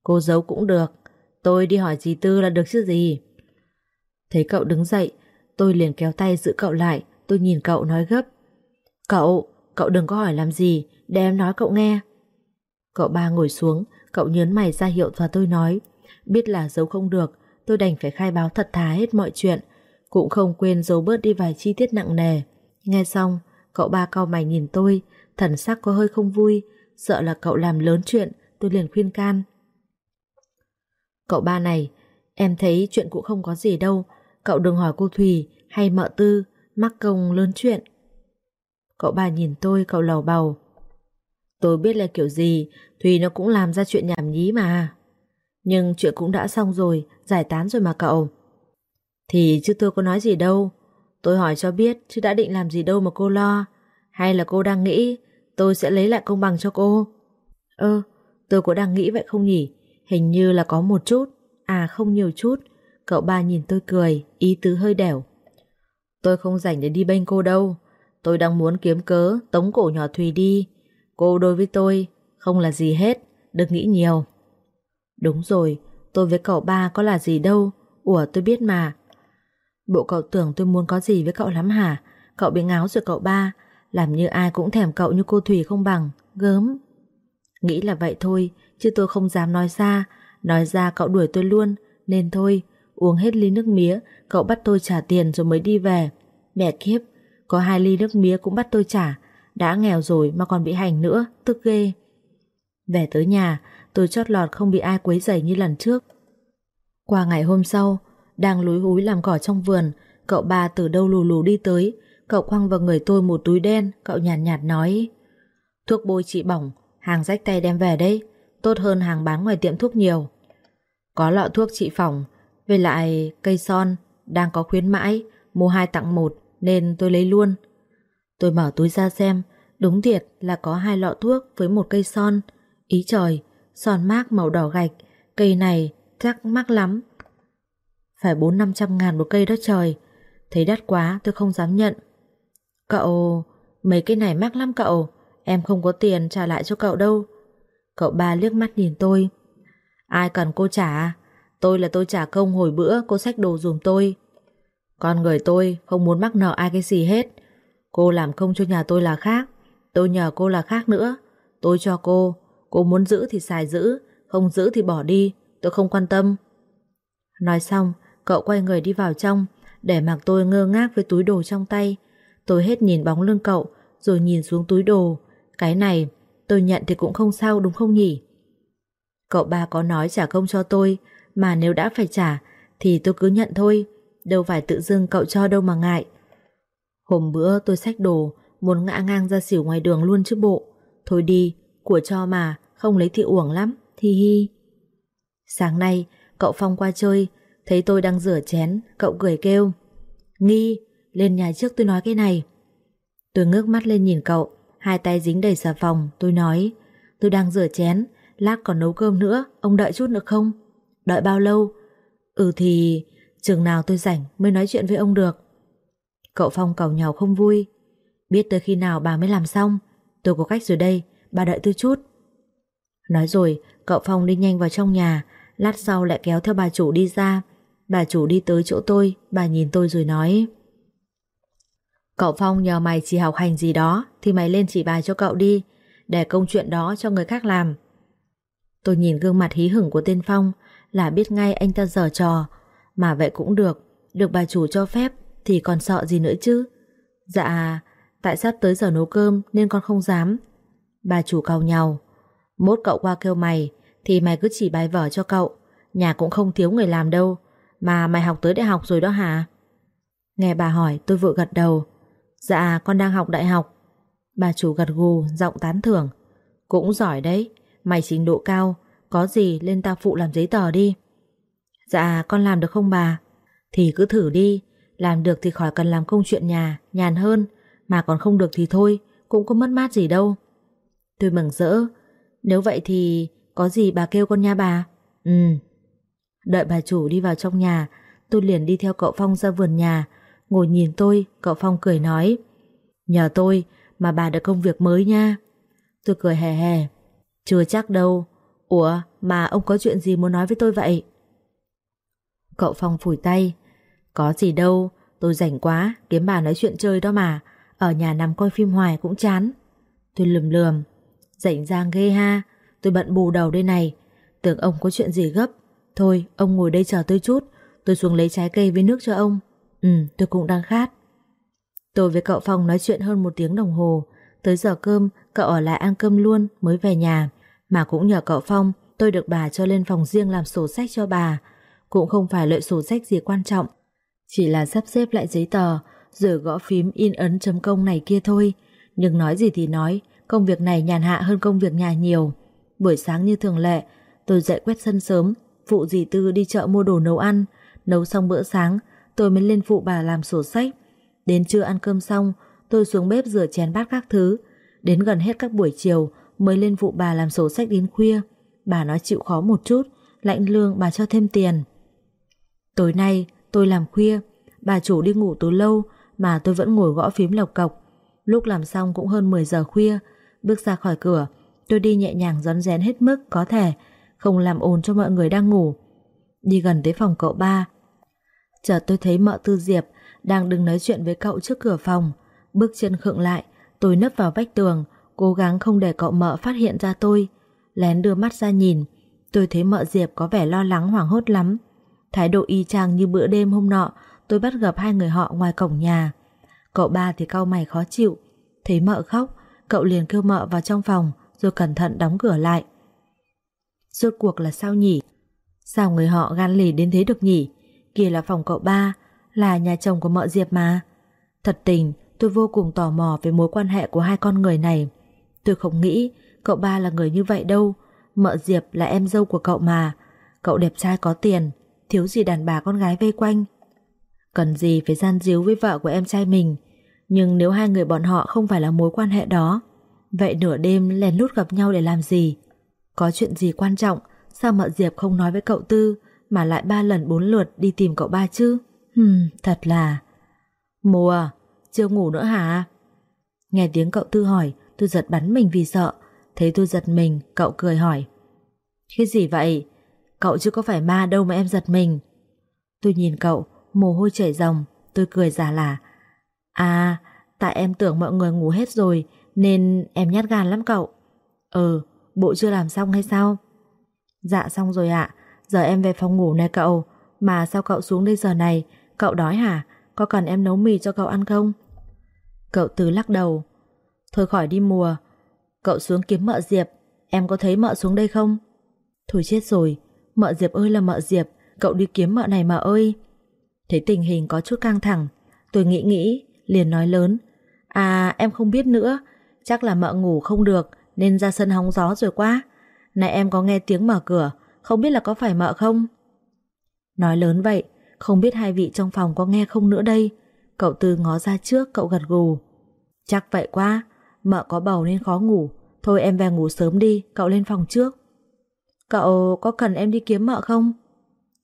Cô giấu cũng được, tôi đi hỏi dì Tư là được chứ gì. Thấy cậu đứng dậy, tôi liền kéo tay giữ cậu lại, tôi nhìn cậu nói gấp. Cậu, cậu đừng có hỏi làm gì, để em nói cậu nghe. Cậu ba ngồi xuống, cậu nhớn mày ra hiệu và tôi nói. Biết là giấu không được, tôi đành phải khai báo thật thà hết mọi chuyện, cũng không quên giấu bớt đi vài chi tiết nặng nề. Nghe xong, cậu ba cau mày nhìn tôi, thần sắc có hơi không vui, sợ là cậu làm lớn chuyện, tôi liền khuyên can. Cậu ba này, em thấy chuyện cũng không có gì đâu, cậu đừng hỏi cô Thùy hay mợ tư, mắc công lớn chuyện. Cậu ba nhìn tôi, cậu lầu bầu. Tôi biết là kiểu gì, Thùy nó cũng làm ra chuyện nhảm nhí mà. Nhưng chuyện cũng đã xong rồi, giải tán rồi mà cậu. Thì chứ tôi có nói gì đâu, tôi hỏi cho biết chứ đã định làm gì đâu mà cô lo. Hay là cô đang nghĩ tôi sẽ lấy lại công bằng cho cô? Ơ, tôi có đang nghĩ vậy không nhỉ? Hình như là có một chút, à không nhiều chút. Cậu ba nhìn tôi cười, ý tứ hơi đẻo. Tôi không rảnh để đi bên cô đâu. Tôi đang muốn kiếm cớ tống cổ nhỏ Thùy đi. Cô đối với tôi không là gì hết, đừng nghĩ nhiều. Đúng rồi, tôi với cậu ba có là gì đâu. Ủa tôi biết mà. Bộ cậu tưởng tôi muốn có gì với cậu lắm hả? Cậu bị ngáo rồi cậu ba, làm như ai cũng thèm cậu như cô Thủy không bằng, gớm. Nghĩ là vậy thôi, chứ tôi không dám nói ra, nói ra cậu đuổi tôi luôn, nên thôi, uống hết ly nước mía, cậu bắt tôi trả tiền rồi mới đi về. Mẹ kiếp, có hai ly nước mía cũng bắt tôi trả, đã nghèo rồi mà còn bị hành nữa, tức ghê. Về tới nhà, tôi chót lọt không bị ai quấy rầy như lần trước. Qua ngày hôm sau, đang lúi húi làm cỏ trong vườn, cậu ba từ đâu lù lù đi tới, cậu quăng vào người tôi một túi đen, cậu nhàn nhạt, nhạt nói Thuốc bôi trị bỏng, hàng rách tay đem về đấy, tốt hơn hàng bán ngoài tiệm thuốc nhiều. Có lọ thuốc trị phỏng, về lại cây son, đang có khuyến mãi, mua hai tặng một, nên tôi lấy luôn. Tôi mở túi ra xem, đúng thiệt là có hai lọ thuốc với một cây son. Ý trời, son mác màu đỏ gạch, cây này chắc mắc lắm. Phải bốn năm trăm ngàn một cây đó trời, thấy đắt quá tôi không dám nhận. Cậu, mấy cái này mắc lắm cậu, em không có tiền trả lại cho cậu đâu. Cậu ba liếc mắt nhìn tôi. Ai cần cô trả, tôi là tôi trả công hồi bữa cô xách đồ dùm tôi. Con người tôi không muốn mắc nợ ai cái gì hết. Cô làm công cho nhà tôi là khác, tôi nhờ cô là khác nữa. Tôi cho cô, cô muốn giữ thì xài giữ, không giữ thì bỏ đi, tôi không quan tâm. Nói xong, cậu quay người đi vào trong, để mặc tôi ngơ ngác với túi đồ trong tay. Tôi hết nhìn bóng lưng cậu, rồi nhìn xuống túi đồ. Cái này, tôi nhận thì cũng không sao đúng không nhỉ? Cậu ba có nói trả công cho tôi, mà nếu đã phải trả, thì tôi cứ nhận thôi. Đâu phải tự dưng cậu cho đâu mà ngại. Hôm bữa tôi xách đồ, muốn ngã ngang ra xỉu ngoài đường luôn chứ bộ. Thôi đi, của cho mà, không lấy thì uổng lắm, thi hi. Sáng nay, cậu Phong qua chơi, thấy tôi đang rửa chén, cậu cười kêu. Nghi, lên nhà trước tôi nói cái này. Tôi ngước mắt lên nhìn cậu, hai tay dính đầy xà phòng, tôi nói. Tôi đang rửa chén, lát còn nấu cơm nữa, ông đợi chút được không? Đợi bao lâu? Ừ thì, chừng nào tôi rảnh mới nói chuyện với ông được. Cậu Phong cầu nhau không vui. Biết tới khi nào bà mới làm xong, tôi có cách rồi đây, bà đợi tôi chút. Nói rồi, cậu Phong đi nhanh vào trong nhà, lát sau lại kéo theo bà chủ đi ra. Bà chủ đi tới chỗ tôi, bà nhìn tôi rồi nói Cậu Phong nhờ mày chỉ học hành gì đó thì mày lên chỉ bài cho cậu đi, để công chuyện đó cho người khác làm. Tôi nhìn gương mặt hí hửng của tên Phong là biết ngay anh ta dở trò, mà vậy cũng được, được bà chủ cho phép thì còn sợ gì nữa chứ. Dạ, tại sắp tới giờ nấu cơm nên con không dám. Bà chủ cầu nhau, mốt cậu qua kêu mày thì mày cứ chỉ bài vở cho cậu, nhà cũng không thiếu người làm đâu, mà mày học tới đại học rồi đó hả? Nghe bà hỏi tôi vội gật đầu, dạ con đang học đại học. Bà chủ gật gù, giọng tán thưởng. Cũng giỏi đấy, mày trình độ cao, có gì lên tao phụ làm giấy tờ đi. Dạ con làm được không bà? Thì cứ thử đi, làm được thì khỏi cần làm công chuyện nhà, nhàn hơn, mà còn không được thì thôi, cũng có mất mát gì đâu. Tôi mừng rỡ, nếu vậy thì có gì bà kêu con nha bà? Ừ. Đợi bà chủ đi vào trong nhà, tôi liền đi theo cậu Phong ra vườn nhà, ngồi nhìn tôi, cậu Phong cười nói, nhờ tôi mà bà được công việc mới nha. Tôi cười hè hè. chưa chắc đâu, ủa mà ông có chuyện gì muốn nói với tôi vậy? Cậu Phong phủi tay, có gì đâu, tôi rảnh quá, kiếm bà nói chuyện chơi đó mà, ở nhà nằm coi phim hoài cũng chán. Tôi lườm lườm, rảnh rang ghê ha, tôi bận bù đầu đây này, tưởng ông có chuyện gì gấp. Thôi, ông ngồi đây chờ tôi chút, tôi xuống lấy trái cây với nước cho ông. Ừ, tôi cũng đang khát. Tôi với cậu Phong nói chuyện hơn một tiếng đồng hồ, tới giờ cơm cậu ở lại ăn cơm luôn mới về nhà, mà cũng nhờ cậu Phong tôi được bà cho lên phòng riêng làm sổ sách cho bà, cũng không phải lợi sổ sách gì quan trọng, chỉ là sắp xếp lại giấy tờ, rồi gõ phím in ấn chấm công này kia thôi. Nhưng nói gì thì nói, công việc này nhàn hạ hơn công việc nhà nhiều. Buổi sáng như thường lệ, tôi dậy quét sân sớm, phụ dì Tư đi chợ mua đồ nấu ăn, nấu xong bữa sáng, tôi mới lên phụ bà làm sổ sách. Đến trưa ăn cơm xong, tôi xuống bếp rửa chén bát các thứ. Đến gần hết các buổi chiều mới lên phụ bà làm sổ sách đến khuya. Bà nói chịu khó một chút, lãnh lương bà cho thêm tiền. Tối nay tôi làm khuya, bà chủ đi ngủ từ lâu mà tôi vẫn ngồi gõ phím lộc cọc. Lúc làm xong cũng hơn 10 giờ khuya, bước ra khỏi cửa, tôi đi nhẹ nhàng rón rén hết mức có thể, không làm ồn cho mọi người đang ngủ. Đi gần tới phòng cậu ba, chợt tôi thấy mợ Tư Diệp đang đứng nói chuyện với cậu trước cửa phòng, bước chân khựng lại, tôi nấp vào vách tường, cố gắng không để cậu mợ phát hiện ra tôi. Lén đưa mắt ra nhìn, tôi thấy mợ Diệp có vẻ lo lắng hoảng hốt lắm. Thái độ y chang như bữa đêm hôm nọ tôi bắt gặp hai người họ ngoài cổng nhà. Cậu ba thì cau mày khó chịu, thấy mợ khóc, cậu liền kêu mợ vào trong phòng rồi cẩn thận đóng cửa lại. Rốt cuộc là sao nhỉ? Sao người họ gan lì đến thế được nhỉ? Kia là phòng cậu ba, là nhà chồng của mợ Diệp mà. Thật tình, tôi vô cùng tò mò về mối quan hệ của hai con người này. Tôi không nghĩ cậu ba là người như vậy đâu. Mợ Diệp là em dâu của cậu mà. Cậu đẹp trai có tiền, thiếu gì đàn bà con gái vây quanh. Cần gì phải gian díu với vợ của em trai mình. Nhưng nếu hai người bọn họ không phải là mối quan hệ đó, vậy nửa đêm lèn lút gặp nhau để làm gì? Có chuyện gì quan trọng, sao mợ Diệp không nói với cậu Tư mà lại ba lần bốn lượt đi tìm cậu ba chứ? Hừm, thật là... Mùa, chưa ngủ nữa hả? Nghe tiếng cậu Tư hỏi, tôi giật bắn mình vì sợ. Thấy tôi giật mình, cậu cười hỏi. Cái gì vậy? Cậu chứ có phải ma đâu mà em giật mình. Tôi nhìn cậu, mồ hôi chảy ròng, tôi cười giả là À, tại em tưởng mọi người ngủ hết rồi nên em nhát gan lắm cậu. Ừ, bộ chưa làm xong hay sao? Dạ xong rồi ạ, giờ em về phòng ngủ này cậu, mà sao cậu xuống đây giờ này, cậu đói hả? Có cần em nấu mì cho cậu ăn không? Cậu từ lắc đầu. Thôi khỏi đi mùa, cậu xuống kiếm mợ Diệp, em có thấy mợ xuống đây không? Thôi chết rồi, mợ Diệp ơi là mợ Diệp, cậu đi kiếm mợ này mà ơi. Thấy tình hình có chút căng thẳng, tôi nghĩ nghĩ liền nói lớn. À em không biết nữa, chắc là mợ ngủ không được nên ra sân hóng gió rồi quá. Này em có nghe tiếng mở cửa, không biết là có phải mợ không? Nói lớn vậy, không biết hai vị trong phòng có nghe không nữa đây. Cậu Tư ngó ra trước, cậu gật gù. Chắc vậy quá, mợ có bầu nên khó ngủ. Thôi em về ngủ sớm đi, cậu lên phòng trước. Cậu có cần em đi kiếm mợ không?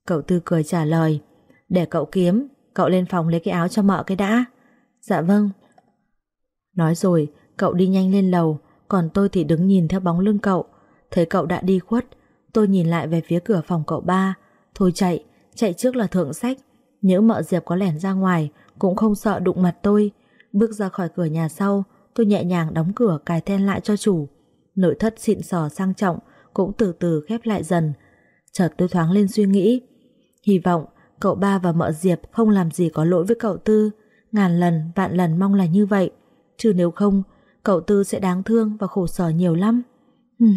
Cậu Tư cười trả lời. Để cậu kiếm, cậu lên phòng lấy cái áo cho mợ cái đã. Dạ vâng. Nói rồi, cậu đi nhanh lên lầu, còn tôi thì đứng nhìn theo bóng lưng cậu. Thấy cậu đã đi khuất, tôi nhìn lại về phía cửa phòng cậu ba. Thôi chạy, chạy trước là thượng sách. Nhớ mợ Diệp có lẻn ra ngoài, cũng không sợ đụng mặt tôi. Bước ra khỏi cửa nhà sau, tôi nhẹ nhàng đóng cửa cài then lại cho chủ. Nội thất xịn sò sang trọng cũng từ từ khép lại dần. Chợt tôi thoáng lên suy nghĩ. Hy vọng cậu ba và mợ Diệp không làm gì có lỗi với cậu Tư. Ngàn lần, vạn lần mong là như vậy. Chứ nếu không, cậu Tư sẽ đáng thương và khổ sở nhiều lắm. Hmm.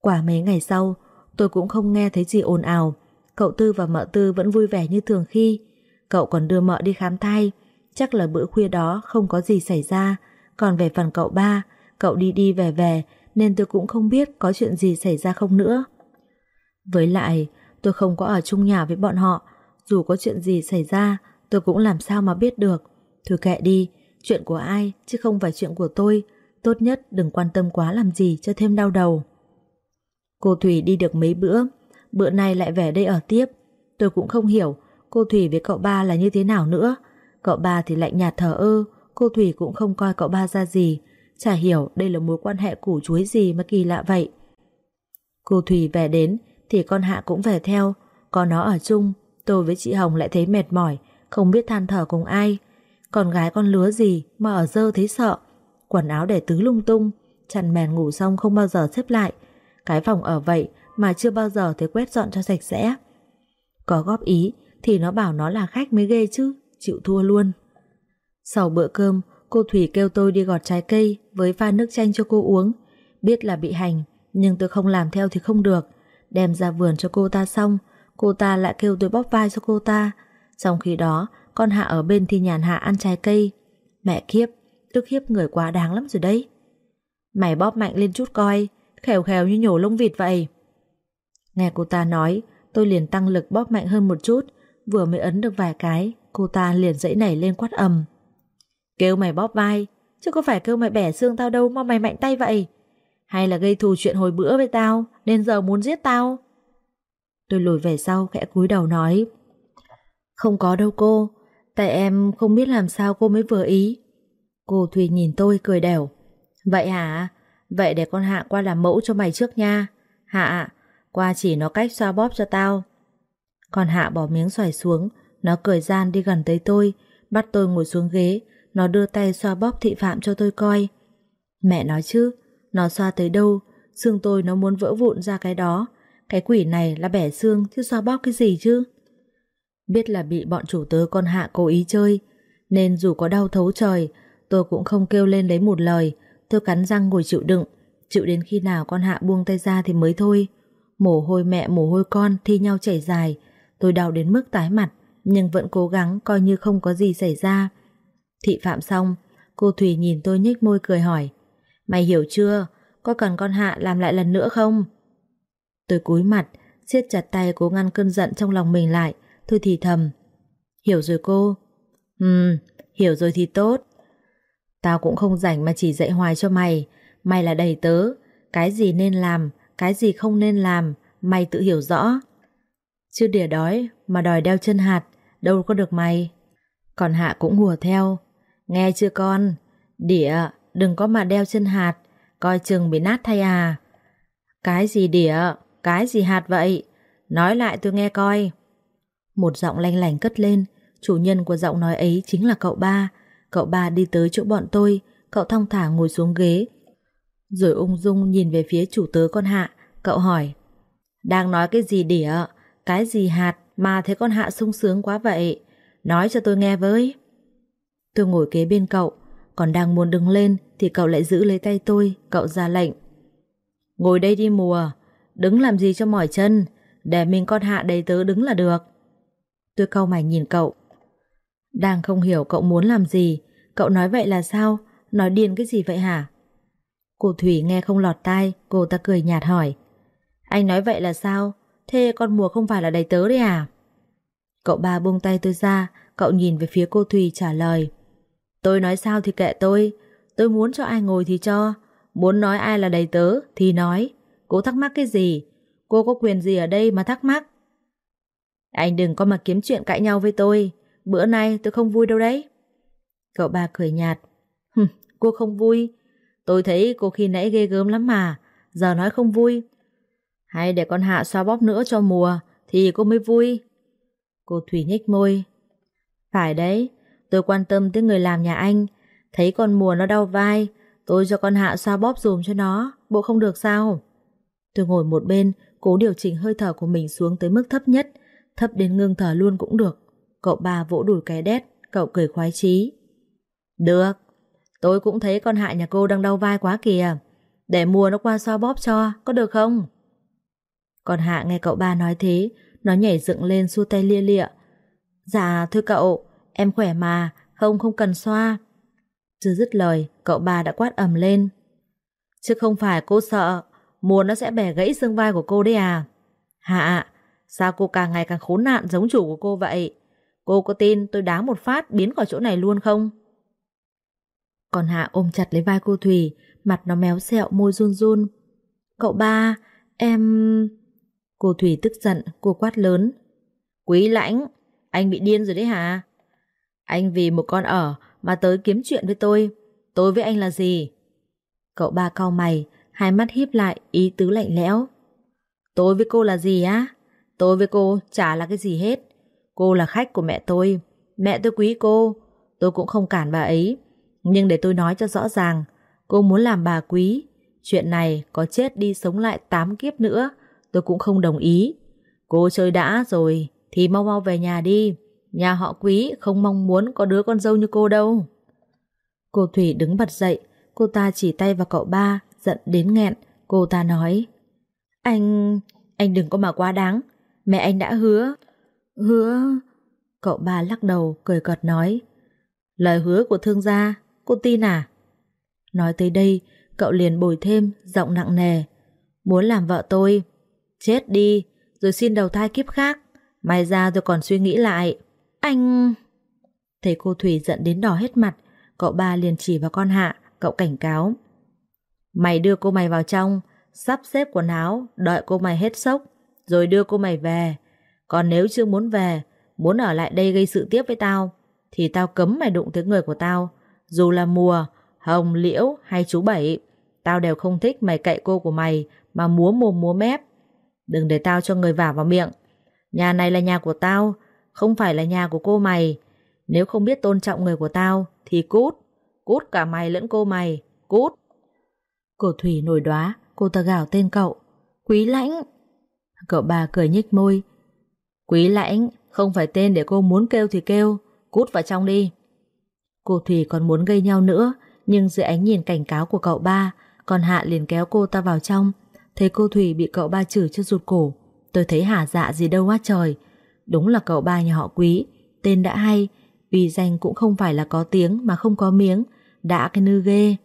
Quả mấy ngày sau, tôi cũng không nghe thấy gì ồn ào. Cậu Tư và mợ Tư vẫn vui vẻ như thường khi. Cậu còn đưa mợ đi khám thai. Chắc là bữa khuya đó không có gì xảy ra. Còn về phần cậu ba, cậu đi đi về về nên tôi cũng không biết có chuyện gì xảy ra không nữa. Với lại, tôi không có ở chung nhà với bọn họ. Dù có chuyện gì xảy ra, tôi cũng làm sao mà biết được. Thử kệ đi, chuyện của ai chứ không phải chuyện của tôi. Tốt nhất đừng quan tâm quá làm gì cho thêm đau đầu. Cô Thủy đi được mấy bữa, bữa nay lại về đây ở tiếp. Tôi cũng không hiểu cô Thủy với cậu ba là như thế nào nữa. Cậu ba thì lạnh nhạt thờ ơ, cô Thủy cũng không coi cậu ba ra gì. Chả hiểu đây là mối quan hệ củ chuối gì mà kỳ lạ vậy. Cô Thủy về đến thì con Hạ cũng về theo. có nó ở chung, tôi với chị Hồng lại thấy mệt mỏi, không biết than thở cùng ai. Con gái con lứa gì mà ở dơ thấy sợ. Quần áo để tứ lung tung, chăn mền ngủ xong không bao giờ xếp lại. Cái phòng ở vậy mà chưa bao giờ thấy quét dọn cho sạch sẽ. Có góp ý thì nó bảo nó là khách mới ghê chứ, chịu thua luôn. Sau bữa cơm, cô Thủy kêu tôi đi gọt trái cây với pha nước chanh cho cô uống. Biết là bị hành, nhưng tôi không làm theo thì không được. Đem ra vườn cho cô ta xong, cô ta lại kêu tôi bóp vai cho cô ta. Trong khi đó, con Hạ ở bên thì nhàn hạ ăn trái cây. Mẹ kiếp, ức hiếp người quá đáng lắm rồi đấy. Mày bóp mạnh lên chút coi, khèo khèo như nhổ lông vịt vậy. Nghe cô ta nói, tôi liền tăng lực bóp mạnh hơn một chút, vừa mới ấn được vài cái, cô ta liền dãy nảy lên quát ầm. Kêu mày bóp vai, chứ có phải kêu mày bẻ xương tao đâu mà mày mạnh tay vậy. Hay là gây thù chuyện hồi bữa với tao, nên giờ muốn giết tao? Tôi lùi về sau khẽ cúi đầu nói. Không có đâu cô, tại em không biết làm sao cô mới vừa ý. Cô Thùy nhìn tôi cười đều, Vậy hả? Vậy để con Hạ qua làm mẫu cho mày trước nha. Hạ, qua chỉ nó cách xoa bóp cho tao. Còn Hạ bỏ miếng xoài xuống, nó cười gian đi gần tới tôi, bắt tôi ngồi xuống ghế, nó đưa tay xoa bóp thị phạm cho tôi coi. Mẹ nói chứ, nó xoa tới đâu, xương tôi nó muốn vỡ vụn ra cái đó. Cái quỷ này là bẻ xương chứ xoa bóp cái gì chứ? Biết là bị bọn chủ tớ con Hạ cố ý chơi, nên dù có đau thấu trời, tôi cũng không kêu lên lấy một lời, tôi cắn răng ngồi chịu đựng, chịu đến khi nào con Hạ buông tay ra thì mới thôi. Mồ hôi mẹ mồ hôi con thi nhau chảy dài, tôi đau đến mức tái mặt, nhưng vẫn cố gắng coi như không có gì xảy ra. Thị phạm xong, cô Thùy nhìn tôi nhếch môi cười hỏi, mày hiểu chưa, có cần con Hạ làm lại lần nữa không? Tôi cúi mặt, siết chặt tay cố ngăn cơn giận trong lòng mình lại, tôi thì thầm. Hiểu rồi cô. Ừm, hiểu rồi thì tốt. Tao cũng không rảnh mà chỉ dạy hoài cho mày, mày là đầy tớ, cái gì nên làm, cái gì không nên làm, mày tự hiểu rõ. Chứ đỉa đói mà đòi đeo chân hạt, đâu có được mày. Còn Hạ cũng hùa theo. Nghe chưa con? đĩa đừng có mà đeo chân hạt, coi chừng bị nát thay à. Cái gì đĩa cái gì hạt vậy? Nói lại tôi nghe coi. Một giọng lanh lành cất lên, chủ nhân của giọng nói ấy chính là cậu ba. Cậu ba đi tới chỗ bọn tôi, cậu thong thả ngồi xuống ghế. Rồi ung dung nhìn về phía chủ tớ con Hạ, cậu hỏi. Đang nói cái gì đỉa, cái gì hạt mà thấy con Hạ sung sướng quá vậy? Nói cho tôi nghe với. Tôi ngồi kế bên cậu, còn đang muốn đứng lên thì cậu lại giữ lấy tay tôi, cậu ra lệnh. Ngồi đây đi mùa, đứng làm gì cho mỏi chân, để mình con Hạ đầy tớ đứng là được. Tôi cau mày nhìn cậu. Đang không hiểu cậu muốn làm gì, cậu nói vậy là sao? Nói điên cái gì vậy hả? Cô Thủy nghe không lọt tai, cô ta cười nhạt hỏi. Anh nói vậy là sao? Thế con mùa không phải là đầy tớ đấy à? Cậu ba buông tay tôi ra, cậu nhìn về phía cô Thủy trả lời. Tôi nói sao thì kệ tôi, tôi muốn cho ai ngồi thì cho, muốn nói ai là đầy tớ thì nói. Cô thắc mắc cái gì? Cô có quyền gì ở đây mà thắc mắc? Anh đừng có mà kiếm chuyện cãi nhau với tôi, bữa nay tôi không vui đâu đấy. Cậu ba cười nhạt. Hừm, cô không vui. Tôi thấy cô khi nãy ghê gớm lắm mà, giờ nói không vui. Hay để con Hạ xoa bóp nữa cho mùa, thì cô mới vui. Cô Thủy nhếch môi. Phải đấy, tôi quan tâm tới người làm nhà anh. Thấy con mùa nó đau vai, tôi cho con Hạ xoa bóp dùm cho nó, bộ không được sao? Tôi ngồi một bên, cố điều chỉnh hơi thở của mình xuống tới mức thấp nhất, thấp đến ngưng thở luôn cũng được. Cậu ba vỗ đùi cái đét, cậu cười khoái chí. Được, tôi cũng thấy con Hạ nhà cô đang đau vai quá kìa. Để mùa nó qua xoa bóp cho, có được không? Còn Hạ nghe cậu ba nói thế, nó nhảy dựng lên xua tay lia lịa. Dạ, thưa cậu, em khỏe mà, không không cần xoa. Chưa dứt lời, cậu ba đã quát ầm lên. Chứ không phải cô sợ, mùa nó sẽ bẻ gãy xương vai của cô đấy à? Hạ, sao cô càng ngày càng khốn nạn giống chủ của cô vậy? Cô có tin tôi đá một phát biến khỏi chỗ này luôn không? Còn Hạ ôm chặt lấy vai cô Thùy, mặt nó méo xẹo, môi run run. Cậu ba, em... Cô Thủy tức giận, cô quát lớn. Quý lãnh, anh bị điên rồi đấy hả? Anh vì một con ở mà tới kiếm chuyện với tôi. Tôi với anh là gì? Cậu ba cau mày, hai mắt híp lại, ý tứ lạnh lẽo. Tôi với cô là gì á? Tôi với cô chả là cái gì hết. Cô là khách của mẹ tôi. Mẹ tôi quý cô. Tôi cũng không cản bà ấy. Nhưng để tôi nói cho rõ ràng, cô muốn làm bà quý. Chuyện này có chết đi sống lại 8 kiếp nữa tôi cũng không đồng ý. Cô chơi đã rồi, thì mau mau về nhà đi. Nhà họ quý không mong muốn có đứa con dâu như cô đâu. Cô Thủy đứng bật dậy, cô ta chỉ tay vào cậu ba, giận đến nghẹn. Cô ta nói, anh, anh đừng có mà quá đáng. Mẹ anh đã hứa. Hứa... Cậu ba lắc đầu, cười cợt nói. Lời hứa của thương gia, cô tin à? Nói tới đây, cậu liền bồi thêm, giọng nặng nề. Muốn làm vợ tôi, Chết đi, rồi xin đầu thai kiếp khác. May ra tôi còn suy nghĩ lại. Anh... Thấy cô Thủy giận đến đỏ hết mặt, cậu ba liền chỉ vào con Hạ, cậu cảnh cáo. Mày đưa cô mày vào trong, sắp xếp quần áo, đợi cô mày hết sốc, rồi đưa cô mày về. Còn nếu chưa muốn về, muốn ở lại đây gây sự tiếp với tao, thì tao cấm mày đụng tới người của tao. Dù là mùa, hồng, liễu hay chú bảy, tao đều không thích mày cậy cô của mày mà múa mồm múa mép. Đừng để tao cho người vả vào miệng. Nhà này là nhà của tao, không phải là nhà của cô mày. Nếu không biết tôn trọng người của tao, thì cút. Cút cả mày lẫn cô mày. Cút. Cổ Thủy nổi đoá, cô ta gào tên cậu. Quý lãnh. Cậu bà cười nhích môi. Quý lãnh, không phải tên để cô muốn kêu thì kêu. Cút vào trong đi. Cô Thủy còn muốn gây nhau nữa, nhưng dưới ánh nhìn cảnh cáo của cậu ba, còn Hạ liền kéo cô ta vào trong, Thấy cô Thủy bị cậu ba chửi cho rụt cổ Tôi thấy hả dạ gì đâu quá trời Đúng là cậu ba nhà họ quý. Tên đã hay Vì danh cũng không phải là có tiếng mà không có miếng. Đã cái nư ghê.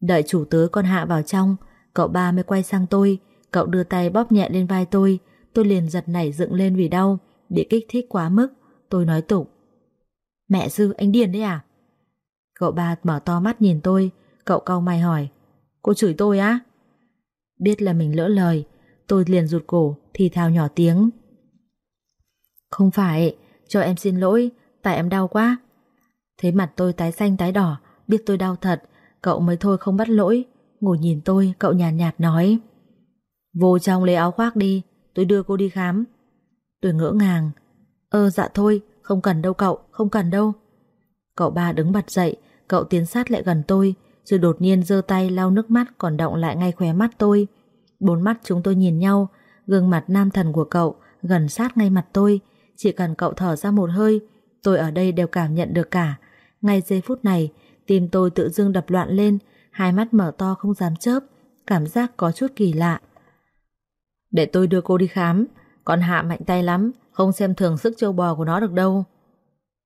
Đợi chủ tớ con hạ vào trong Cậu ba mới quay sang tôi. Cậu đưa tay bóp nhẹ lên vai tôi. Tôi liền giật nảy dựng lên vì đau Bị kích thích quá mức. Tôi nói tục. Mẹ Dư anh điên đấy à? Cậu ba mở to mắt nhìn tôi. Cậu cau mày hỏi. Cô chửi tôi á? Biết là mình lỡ lời, tôi liền rụt cổ, thì thào nhỏ tiếng. Không phải, cho em xin lỗi, tại em đau quá. Thấy mặt tôi tái xanh tái đỏ, biết tôi đau thật, cậu mới thôi không bắt lỗi. Ngồi nhìn tôi, cậu nhàn nhạt, nhạt nói. Vô trong lấy áo khoác đi, tôi đưa cô đi khám. Tôi ngỡ ngàng. Ơ dạ thôi, không cần đâu cậu, không cần đâu. Cậu ba đứng bật dậy, cậu tiến sát lại gần tôi, rồi đột nhiên giơ tay lau nước mắt còn động lại ngay khóe mắt tôi. Bốn mắt chúng tôi nhìn nhau, gương mặt nam thần của cậu gần sát ngay mặt tôi, chỉ cần cậu thở ra một hơi, tôi ở đây đều cảm nhận được cả. Ngay giây phút này, tim tôi tự dưng đập loạn lên, hai mắt mở to không dám chớp, cảm giác có chút kỳ lạ. Để tôi đưa cô đi khám, con Hạ mạnh tay lắm, không xem thường sức châu bò của nó được đâu.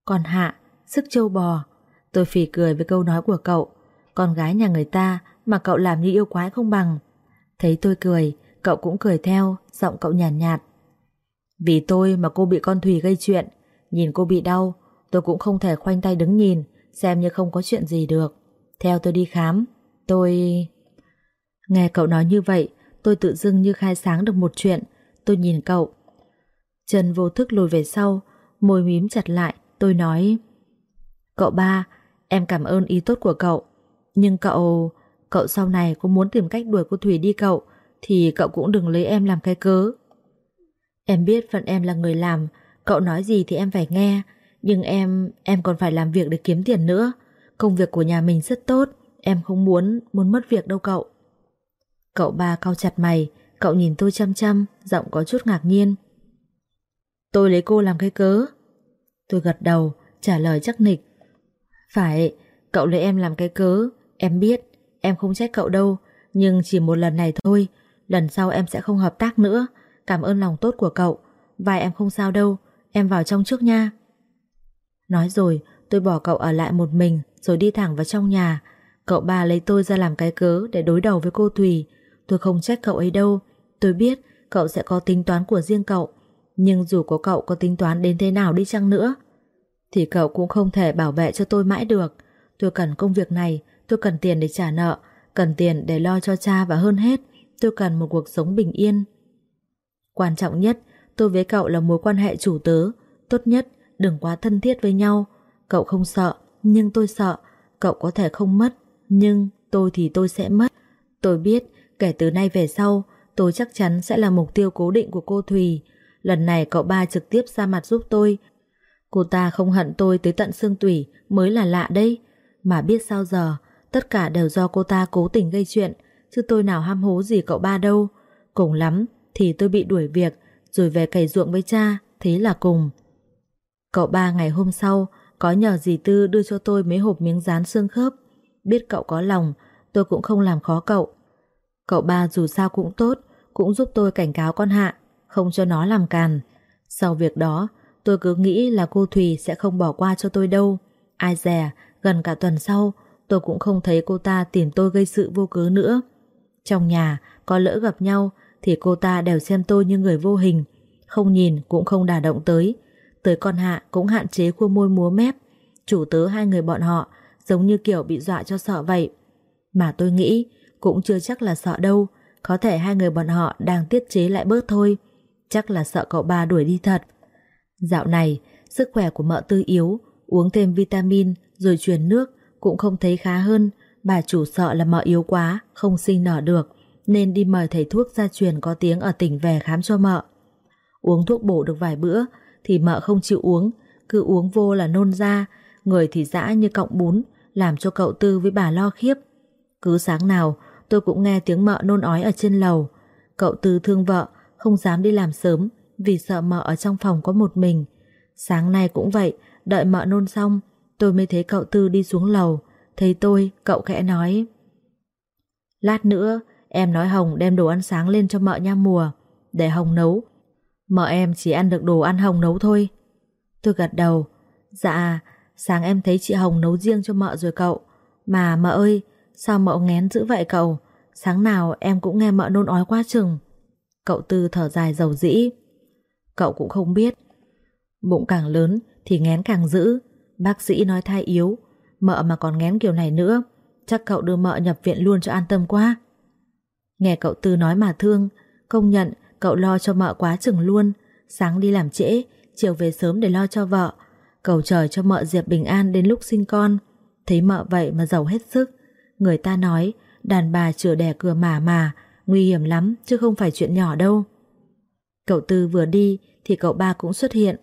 Còn Hạ, sức châu bò. Tôi phì cười với câu nói của cậu. Con gái nhà người ta mà cậu làm như yêu quái không bằng. Thấy tôi cười, cậu cũng cười theo, giọng cậu nhàn nhạt, nhạt. Vì tôi mà cô bị con Thùy gây chuyện, nhìn cô bị đau, tôi cũng không thể khoanh tay đứng nhìn, xem như không có chuyện gì được. Theo tôi đi khám, tôi... Nghe cậu nói như vậy, tôi tự dưng như khai sáng được một chuyện. Tôi nhìn cậu. Chân vô thức lùi về sau, môi mím chặt lại, tôi nói Cậu ba, em cảm ơn ý tốt của cậu. Nhưng cậu... Cậu sau này có muốn tìm cách đuổi cô Thủy đi cậu, thì cậu cũng đừng lấy em làm cái cớ. Em biết phận em là người làm, cậu nói gì thì em phải nghe, nhưng em, em còn phải làm việc để kiếm tiền nữa. Công việc của nhà mình rất tốt, em không muốn, muốn mất việc đâu cậu. Cậu ba cau chặt mày, cậu nhìn tôi chăm chăm, giọng có chút ngạc nhiên. Tôi lấy cô làm cái cớ. Tôi gật đầu, trả lời chắc nịch. Phải, cậu lấy em làm cái cớ, em biết, em không trách cậu đâu, nhưng chỉ một lần này thôi, lần sau em sẽ không hợp tác nữa. Cảm ơn lòng tốt của cậu, vai em không sao đâu, em vào trong trước nha. Nói rồi, tôi bỏ cậu ở lại một mình rồi đi thẳng vào trong nhà. Cậu ba lấy tôi ra làm cái cớ để đối đầu với cô Thùy. Tôi không trách cậu ấy đâu. Tôi biết cậu sẽ có tính toán của riêng cậu. Nhưng dù có cậu có tính toán đến thế nào đi chăng nữa, thì cậu cũng không thể bảo vệ cho tôi mãi được. Tôi cần công việc này, tôi cần tiền để trả nợ, cần tiền để lo cho cha và hơn hết, tôi cần một cuộc sống bình yên. Quan trọng nhất, tôi với cậu là mối quan hệ chủ tớ, tốt nhất đừng quá thân thiết với nhau. Cậu không sợ, nhưng tôi sợ. Cậu có thể không mất, nhưng tôi thì tôi sẽ mất. Tôi biết, kể từ nay về sau, tôi chắc chắn sẽ là mục tiêu cố định của cô Thùy. Lần này cậu ba trực tiếp ra mặt giúp tôi. Cô ta không hận tôi tới tận xương tủy mới là lạ đây. Mà biết sao giờ, tất cả đều do cô ta cố tình gây chuyện, chứ tôi nào ham hố gì cậu ba đâu. Cùng lắm thì tôi bị đuổi việc, rồi về cày ruộng với cha, thế là cùng. Cậu ba ngày hôm sau có nhờ dì Tư đưa cho tôi mấy hộp miếng dán xương khớp. Biết cậu có lòng, tôi cũng không làm khó cậu. Cậu ba dù sao cũng tốt, cũng giúp tôi cảnh cáo con Hạ, không cho nó làm càn. Sau việc đó, tôi cứ nghĩ là cô Thùy sẽ không bỏ qua cho tôi đâu. Ai dè, gần cả tuần sau, tôi cũng không thấy cô ta tìm tôi gây sự vô cớ nữa. Trong nhà, có lỡ gặp nhau, thì cô ta đều xem tôi như người vô hình, không nhìn cũng không đả động tới, tới con Hạ cũng hạn chế khuôn môi múa mép. Chủ tớ hai người bọn họ giống như kiểu bị dọa cho sợ vậy. Mà tôi nghĩ cũng chưa chắc là sợ đâu, có thể hai người bọn họ đang tiết chế lại bớt thôi. Chắc là sợ cậu ba đuổi đi thật. Dạo này, sức khỏe của mợ tư yếu, uống thêm vitamin rồi truyền nước cũng không thấy khá hơn. Bà chủ sợ là mợ yếu quá, không sinh nở được, nên đi mời thầy thuốc gia truyền có tiếng ở tỉnh về khám cho mợ. Uống thuốc bổ được vài bữa, thì mợ không chịu uống, cứ uống vô là nôn ra, người thì dã như cọng bún, làm cho cậu Tư với bà lo khiếp. Cứ sáng nào, tôi cũng nghe tiếng mợ nôn ói ở trên lầu. Cậu Tư thương vợ, không dám đi làm sớm vì sợ mợ ở trong phòng có một mình. Sáng nay cũng vậy, đợi mợ nôn xong, tôi mới thấy cậu Tư đi xuống lầu. Thấy tôi, cậu khẽ nói. Lát nữa, em nói Hồng đem đồ ăn sáng lên cho mợ nha mùa, để Hồng nấu, Mợ em chỉ ăn được đồ ăn Hồng nấu thôi. Tôi gật đầu. Dạ sáng em thấy chị Hồng nấu riêng cho mợ rồi cậu. Mà mợ ơi Sao mợ ngén dữ vậy cậu? Sáng nào em cũng nghe mợ nôn ói quá chừng. Cậu Tư thở dài dầu dĩ. Cậu cũng không biết. Bụng càng lớn thì ngén càng dữ. Bác sĩ nói thai yếu. Mợ mà còn ngén kiểu này nữa Chắc cậu đưa mợ nhập viện luôn cho an tâm quá. Nghe cậu Tư nói mà thương, Công nhận Cậu lo cho mợ quá chừng luôn. Sáng đi làm trễ, Chiều về sớm để lo cho vợ. Cầu trời cho mợ Diệp bình an đến lúc sinh con. Thấy mợ vậy mà giàu hết sức. Người ta nói, Đàn bà chừa đẻ cửa mà mà, Nguy hiểm lắm chứ không phải chuyện nhỏ đâu. Cậu Tư vừa đi Thì cậu ba cũng xuất hiện.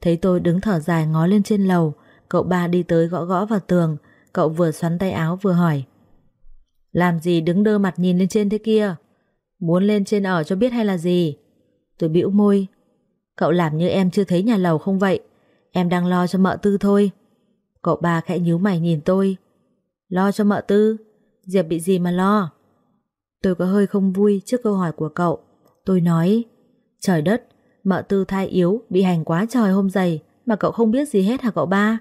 Thấy tôi đứng thở dài ngó lên trên lầu, Cậu ba đi tới gõ gõ vào tường. Cậu vừa xoắn tay áo vừa hỏi làm gì đứng đơ mặt nhìn lên trên thế kia Muốn lên trên ở cho biết hay là gì? Tôi bĩu môi. Cậu làm như em chưa thấy nhà lầu không vậy? Em đang lo cho mợ tư thôi. Cậu ba khẽ nhíu mày nhìn tôi. Lo cho mợ tư? Diệp bị gì mà lo? Tôi có hơi không vui trước câu hỏi của cậu. Tôi nói, trời đất, mợ tư thai yếu, bị hành quá trời hôm dày, mà cậu không biết gì hết hả cậu ba?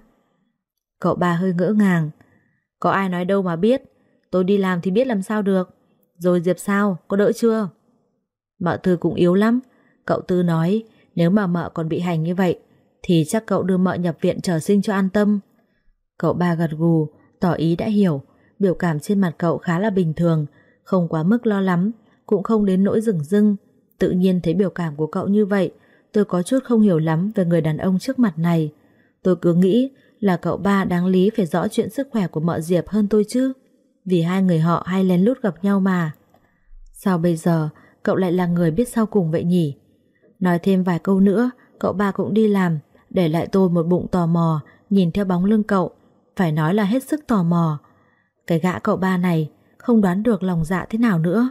Cậu ba hơi ngỡ ngàng. Có ai nói đâu mà biết, tôi đi làm thì biết làm sao được. Rồi Diệp sao, có đỡ chưa? Mợ Tư cũng yếu lắm. Cậu Tư nói nếu mà mợ còn bị hành như vậy thì chắc cậu đưa mợ nhập viện trở sinh cho an tâm. Cậu ba gật gù, tỏ ý đã hiểu. Biểu cảm trên mặt cậu khá là bình thường, không quá mức lo lắm, cũng không đến nỗi rừng rưng. Tự nhiên thấy biểu cảm của cậu như vậy, tôi có chút không hiểu lắm về người đàn ông trước mặt này. Tôi cứ nghĩ là cậu ba đáng lý phải rõ chuyện sức khỏe của mợ Diệp hơn tôi chứ. Vì hai người họ hay lén lút gặp nhau mà. Sao bây giờ cậu lại là người biết sau cùng vậy nhỉ? Nói thêm vài câu nữa, cậu ba cũng đi làm, để lại tôi một bụng tò mò, nhìn theo bóng lưng cậu. Phải nói là hết sức tò mò. Cái gã cậu ba này không đoán được lòng dạ thế nào nữa.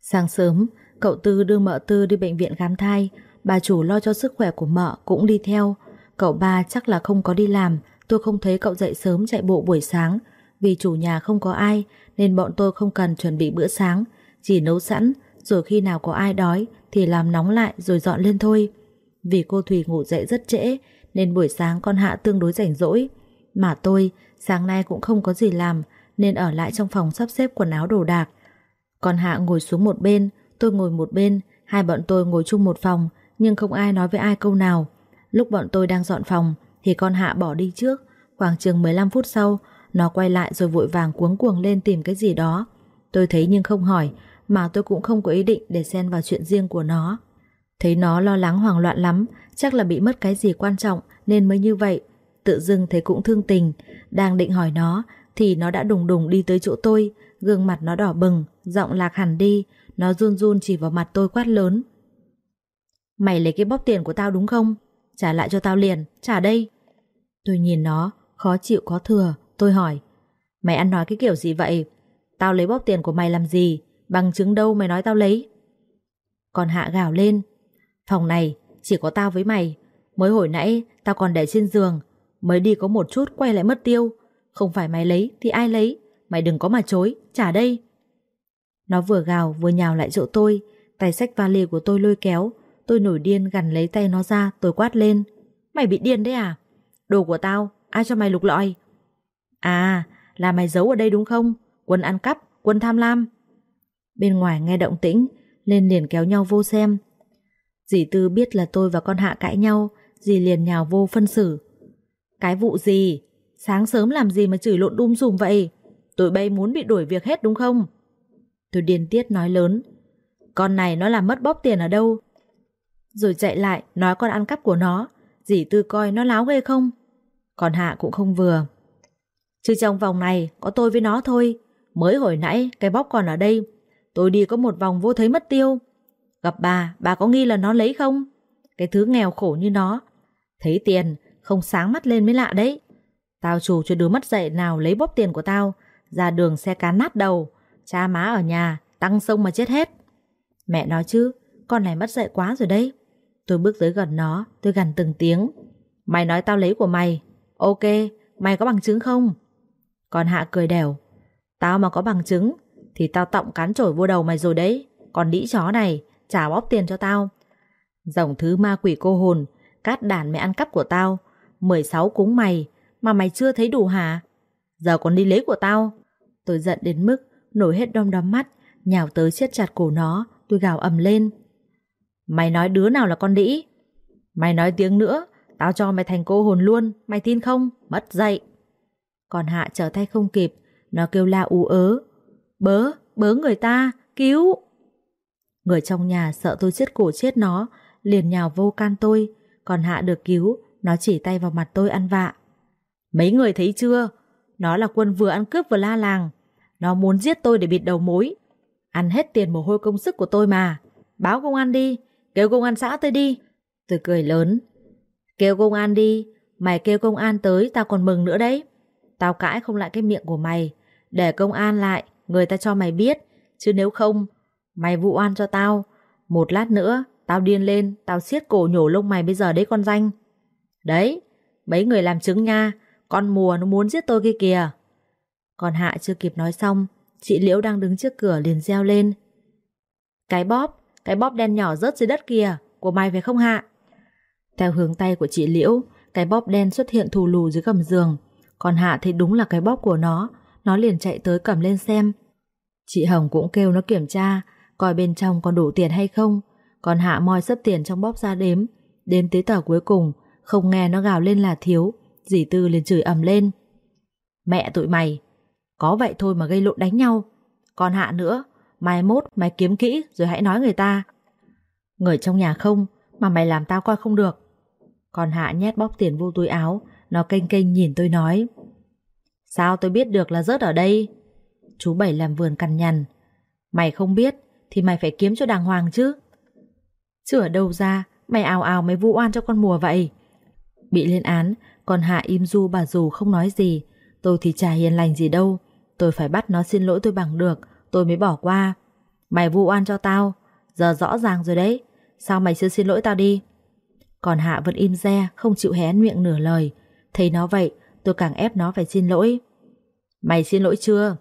Sáng sớm, cậu Tư đưa mợ Tư đi bệnh viện khám thai, bà chủ lo cho sức khỏe của mợ cũng đi theo. Cậu ba chắc là không có đi làm, tôi không thấy cậu dậy sớm chạy bộ buổi sáng. Vì chủ nhà không có ai nên bọn tôi không cần chuẩn bị bữa sáng, chỉ nấu sẵn rồi khi nào có ai đói thì làm nóng lại rồi dọn lên thôi. Vì cô Thùy ngủ dậy rất trễ nên buổi sáng con Hạ tương đối rảnh rỗi. Mà tôi sáng nay cũng không có gì làm nên ở lại trong phòng sắp xếp quần áo đồ đạc. Con Hạ ngồi xuống một bên, tôi ngồi một bên, hai bọn tôi ngồi chung một phòng nhưng không ai nói với ai câu nào. Lúc bọn tôi đang dọn phòng thì con Hạ bỏ đi trước, khoảng chừng 15 phút sau nó quay lại rồi vội vàng cuống cuồng lên tìm cái gì đó. Tôi thấy nhưng không hỏi mà tôi cũng không có ý định để xen vào chuyện riêng của nó. Thấy nó lo lắng hoảng loạn lắm, chắc là bị mất cái gì quan trọng nên mới như vậy. Tự dưng thấy cũng thương tình, đang định hỏi nó thì nó đã đùng đùng đi tới chỗ tôi, gương mặt nó đỏ bừng, giọng lạc hẳn đi, nó run run chỉ vào mặt tôi quát lớn. Mày lấy cái bóp tiền của tao đúng không? Trả lại cho tao liền, trả đây. Tôi nhìn nó, khó chịu có thừa, tôi hỏi. Mày ăn nói cái kiểu gì vậy? Tao lấy bóp tiền của mày làm gì? Bằng chứng đâu mày nói tao lấy? Còn Hạ gào lên. Phòng này chỉ có tao với mày. Mới hồi nãy tao còn để trên giường. Mới đi có một chút quay lại mất tiêu. Không phải mày lấy thì ai lấy? Mày đừng có mà chối, trả đây. Nó vừa gào vừa nhào lại chỗ tôi. Tay sách vali của tôi lôi kéo. Tôi nổi điên gằn lấy tay nó ra tôi quát lên. Mày bị điên đấy à? Đồ của tao, ai cho mày lục lọi? À, là mày giấu ở đây đúng không? Quân ăn cắp, quân tham lam. Bên ngoài nghe động tĩnh, lên liền kéo nhau vô xem. Dì Tư biết là tôi và con Hạ cãi nhau, dì liền nhào vô phân xử. Cái vụ gì? Sáng sớm làm gì mà chửi lộn đum dùm vậy? Tụi bay muốn bị đuổi việc hết đúng không? Tôi điên tiết nói lớn. Con này nó làm mất bóp tiền ở đâu? Rồi chạy lại nói con ăn cắp của nó. Dì Tư coi nó láo ghê không? Còn Hạ cũng không vừa. Chứ trong vòng này có tôi với nó thôi. Mới hồi nãy cái bóp còn ở đây. Tôi đi có một vòng vô thấy mất tiêu. Gặp bà, bà có nghi là nó lấy không? Cái thứ nghèo khổ như nó. Thấy tiền, không sáng mắt lên mới lạ đấy. Tao chủ cho đứa mất dậy nào lấy bóp tiền của tao. Ra đường xe cán nát đầu. Cha má ở nhà, tăng sông mà chết hết. Mẹ nói chứ, con này mất dậy quá rồi đấy. Tôi bước tới gần nó, tôi gần từng tiếng. Mày nói tao lấy của mày. Ok, mày có bằng chứng không? Còn Hạ cười đều, Tao mà có bằng chứng thì tao tọng cán chổi vô đầu mày rồi đấy. Còn đĩ chó này, trả bóp tiền cho tao. Dòng thứ ma quỷ cô hồn, cát đàn mẹ ăn cắp của tao. 16 cúng mày, mà mày chưa thấy đủ hả? Giờ còn đi lấy của tao. Tôi giận đến mức nổi hết đom đóm mắt, nhào tới siết chặt cổ nó, tôi gào ầm lên. Mày nói đứa nào là con đĩ? Mày nói tiếng nữa, tao cho mày thành cô hồn luôn, mày tin không? Mất dạy. Còn Hạ trở tay không kịp, nó kêu la ú ớ. Bớ, bớ người ta, cứu! Người trong nhà sợ tôi chết cổ chết nó, liền nhào vô can tôi, còn Hạ được cứu, nó chỉ tay vào mặt tôi ăn vạ. Mấy người thấy chưa? Nó là quân vừa ăn cướp vừa la làng. Nó muốn giết tôi để bịt đầu mối. Ăn hết tiền mồ hôi công sức của tôi mà. Báo công an đi, kêu công an xã tới đi. Tôi cười lớn. Kêu công an đi, mày kêu công an tới tao còn mừng nữa đấy. Tao cãi không lại cái miệng của mày. Để công an lại, người ta cho mày biết. Chứ nếu không, mày vụ oan cho tao. Một lát nữa, tao điên lên, tao siết cổ nhổ lông mày bây giờ đấy con danh. Đấy, mấy người làm chứng nha, con mùa nó muốn giết tôi kia kìa. Còn Hạ chưa kịp nói xong, chị Liễu đang đứng trước cửa liền reo lên. Cái bóp, cái bóp đen nhỏ rớt dưới đất kìa, của mày phải không Hạ? Theo hướng tay của chị Liễu, cái bóp đen xuất hiện thù lù dưới gầm giường. Còn Hạ thì đúng là cái bóp của nó, nó liền chạy tới cầm lên xem. Chị Hồng cũng kêu nó kiểm tra, coi bên trong còn đủ tiền hay không. Còn Hạ moi sấp tiền trong bóp ra đếm, đếm tới tờ cuối cùng, không nghe nó gào lên là thiếu, dì Tư liền chửi ầm lên. Mẹ tụi mày, có vậy thôi mà gây lộn đánh nhau. Còn Hạ nữa, mai mốt mày kiếm kỹ rồi hãy nói người ta. Người trong nhà không, mà mày làm tao coi không được. Còn Hạ nhét bóp tiền vô túi áo, nó kênh kênh nhìn tôi nói. Sao tôi biết được là rớt ở đây? Chú Bảy làm vườn cằn nhằn. Mày không biết thì mày phải kiếm cho đàng hoàng chứ. Chứ ở đâu ra, mày ào ào mày vu oan cho con mùa vậy. Bị lên án, còn Hạ im du bà dù không nói gì. Tôi thì chả hiền lành gì đâu. Tôi phải bắt nó xin lỗi tôi bằng được, tôi mới bỏ qua. Mày vu oan cho tao, giờ rõ ràng rồi đấy. Sao mày chưa xin lỗi tao đi? Còn Hạ vẫn im re, không chịu hé miệng nửa lời. Thấy nó vậy, tôi càng ép nó phải xin lỗi. Mày xin lỗi chưa?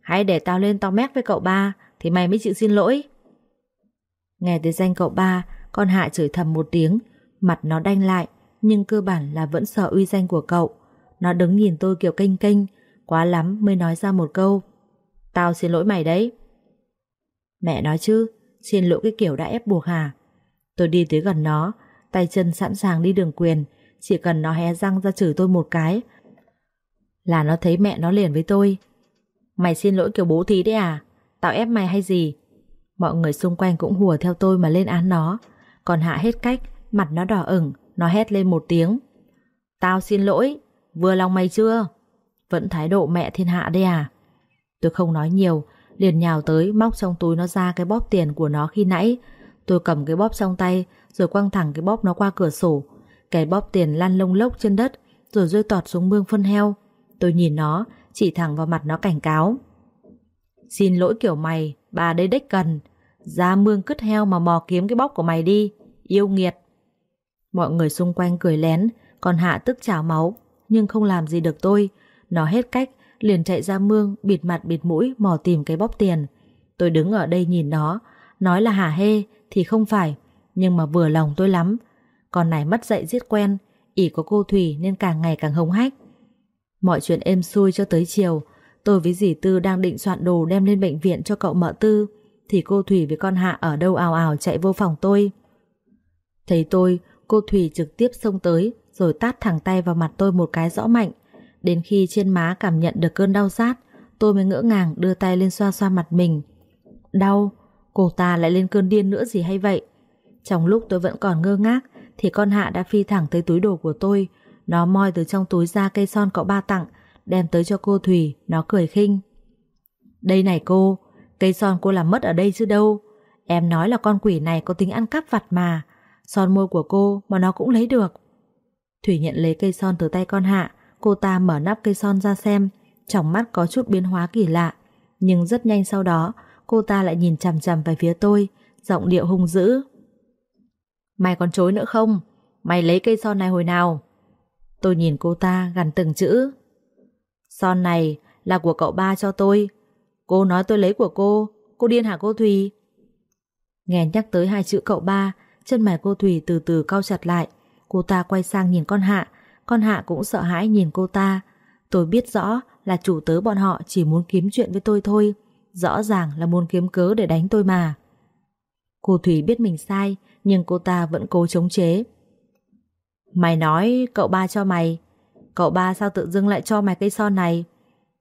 Hãy để tao lên tao mét với cậu ba, thì mày mới chịu xin lỗi. Nghe tới danh cậu ba, con Hạ chửi thầm một tiếng, mặt nó đanh lại, nhưng cơ bản là vẫn sợ uy danh của cậu. Nó đứng nhìn tôi kiểu kênh kênh, quá lắm mới nói ra một câu. Tao xin lỗi mày đấy. Mẹ nói chứ, xin lỗi cái kiểu đã ép buộc hả? Tôi đi tới gần nó, tay chân sẵn sàng đi đường quyền, chỉ cần nó hé răng ra chửi tôi một cái. Là nó thấy mẹ nó liền với tôi. Mày xin lỗi kiểu bố thí đấy à? Tao ép mày hay gì? Mọi người xung quanh cũng hùa theo tôi mà lên án nó. Còn Hạ hết cách, mặt nó đỏ ửng, nó hét lên một tiếng. Tao xin lỗi, vừa lòng mày chưa? Vẫn thái độ mẹ thiên hạ đây à? Tôi không nói nhiều, liền nhào tới móc trong túi nó ra cái bóp tiền của nó khi nãy. Tôi cầm cái bóp trong tay rồi quăng thẳng cái bóp nó qua cửa sổ. Cái bóp tiền lăn lông lốc trên đất rồi rơi tọt xuống mương phân heo. Tôi nhìn nó, chỉ thẳng vào mặt nó cảnh cáo. Xin lỗi kiểu mày, bà đây đếch cần. Ra mương cứt heo mà mò kiếm cái bóp của mày đi. Yêu nghiệt. Mọi người xung quanh cười lén, còn Hạ tức chảo máu, nhưng không làm gì được tôi. Nó hết cách, liền chạy ra mương, bịt mặt bịt mũi, mò tìm cái bóp tiền. Tôi đứng ở đây nhìn nó, nói là hả hê thì không phải, nhưng mà vừa lòng tôi lắm. Con này mất dạy giết quen, ỉ có cô Thủy nên càng ngày càng hống hách. Mọi chuyện êm xuôi cho tới chiều, tôi với dì Tư đang định soạn đồ đem lên bệnh viện cho cậu mợ Tư, thì cô Thủy với con Hạ ở đâu ào ào chạy vô phòng tôi. Thấy tôi, cô Thủy trực tiếp xông tới rồi tát thẳng tay vào mặt tôi một cái rõ mạnh. Đến khi trên má cảm nhận được cơn đau rát, tôi mới ngỡ ngàng đưa tay lên xoa xoa mặt mình. Đau, cô ta lại lên cơn điên nữa gì hay vậy? Trong lúc tôi vẫn còn ngơ ngác, thì con Hạ đã phi thẳng tới túi đồ của tôi. Nó moi từ trong túi ra cây son cậu ba tặng, đem tới cho cô Thủy, nó cười khinh. Đây này cô, cây son cô làm mất ở đây chứ đâu. Em nói là con quỷ này có tính ăn cắp vặt mà, son môi của cô mà nó cũng lấy được. Thủy nhận lấy cây son từ tay con Hạ, cô ta mở nắp cây son ra xem, trong mắt có chút biến hóa kỳ lạ. Nhưng rất nhanh sau đó, cô ta lại nhìn chằm chằm về phía tôi, giọng điệu hung dữ. Mày còn chối nữa không? Mày lấy cây son này hồi nào? Tôi nhìn cô ta gần từng chữ. Son này là của cậu ba cho tôi. Cô nói tôi lấy của cô, cô điên hả cô Thùy? Nghe nhắc tới hai chữ cậu ba, chân mày cô Thùy từ từ cau chặt lại. Cô ta quay sang nhìn con Hạ, con Hạ cũng sợ hãi nhìn cô ta. Tôi biết rõ là chủ tớ bọn họ chỉ muốn kiếm chuyện với tôi thôi. Rõ ràng là muốn kiếm cớ để đánh tôi mà. Cô Thủy biết mình sai, nhưng cô ta vẫn cố chống chế. Mày nói cậu ba cho mày, cậu ba sao tự dưng lại cho mày cây son này?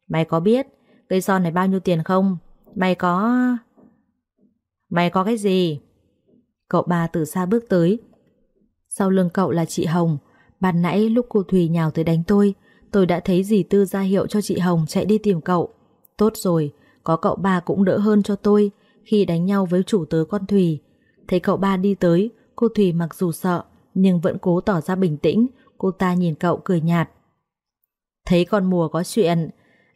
Mày có biết cây son này bao nhiêu tiền không? Mày có... Mày có cái gì? Cậu ba từ xa bước tới. Sau lưng cậu là chị Hồng. Ban nãy lúc cô Thùy nhào tới đánh tôi, tôi đã thấy dì Tư ra hiệu cho chị Hồng chạy đi tìm cậu. Tốt rồi, có cậu ba cũng đỡ hơn cho tôi khi đánh nhau với chủ tớ con Thùy. Thấy cậu ba đi tới, cô Thùy mặc dù sợ, nhưng vẫn cố tỏ ra bình tĩnh, cô ta nhìn cậu cười nhạt. Thấy con mùa có chuyện,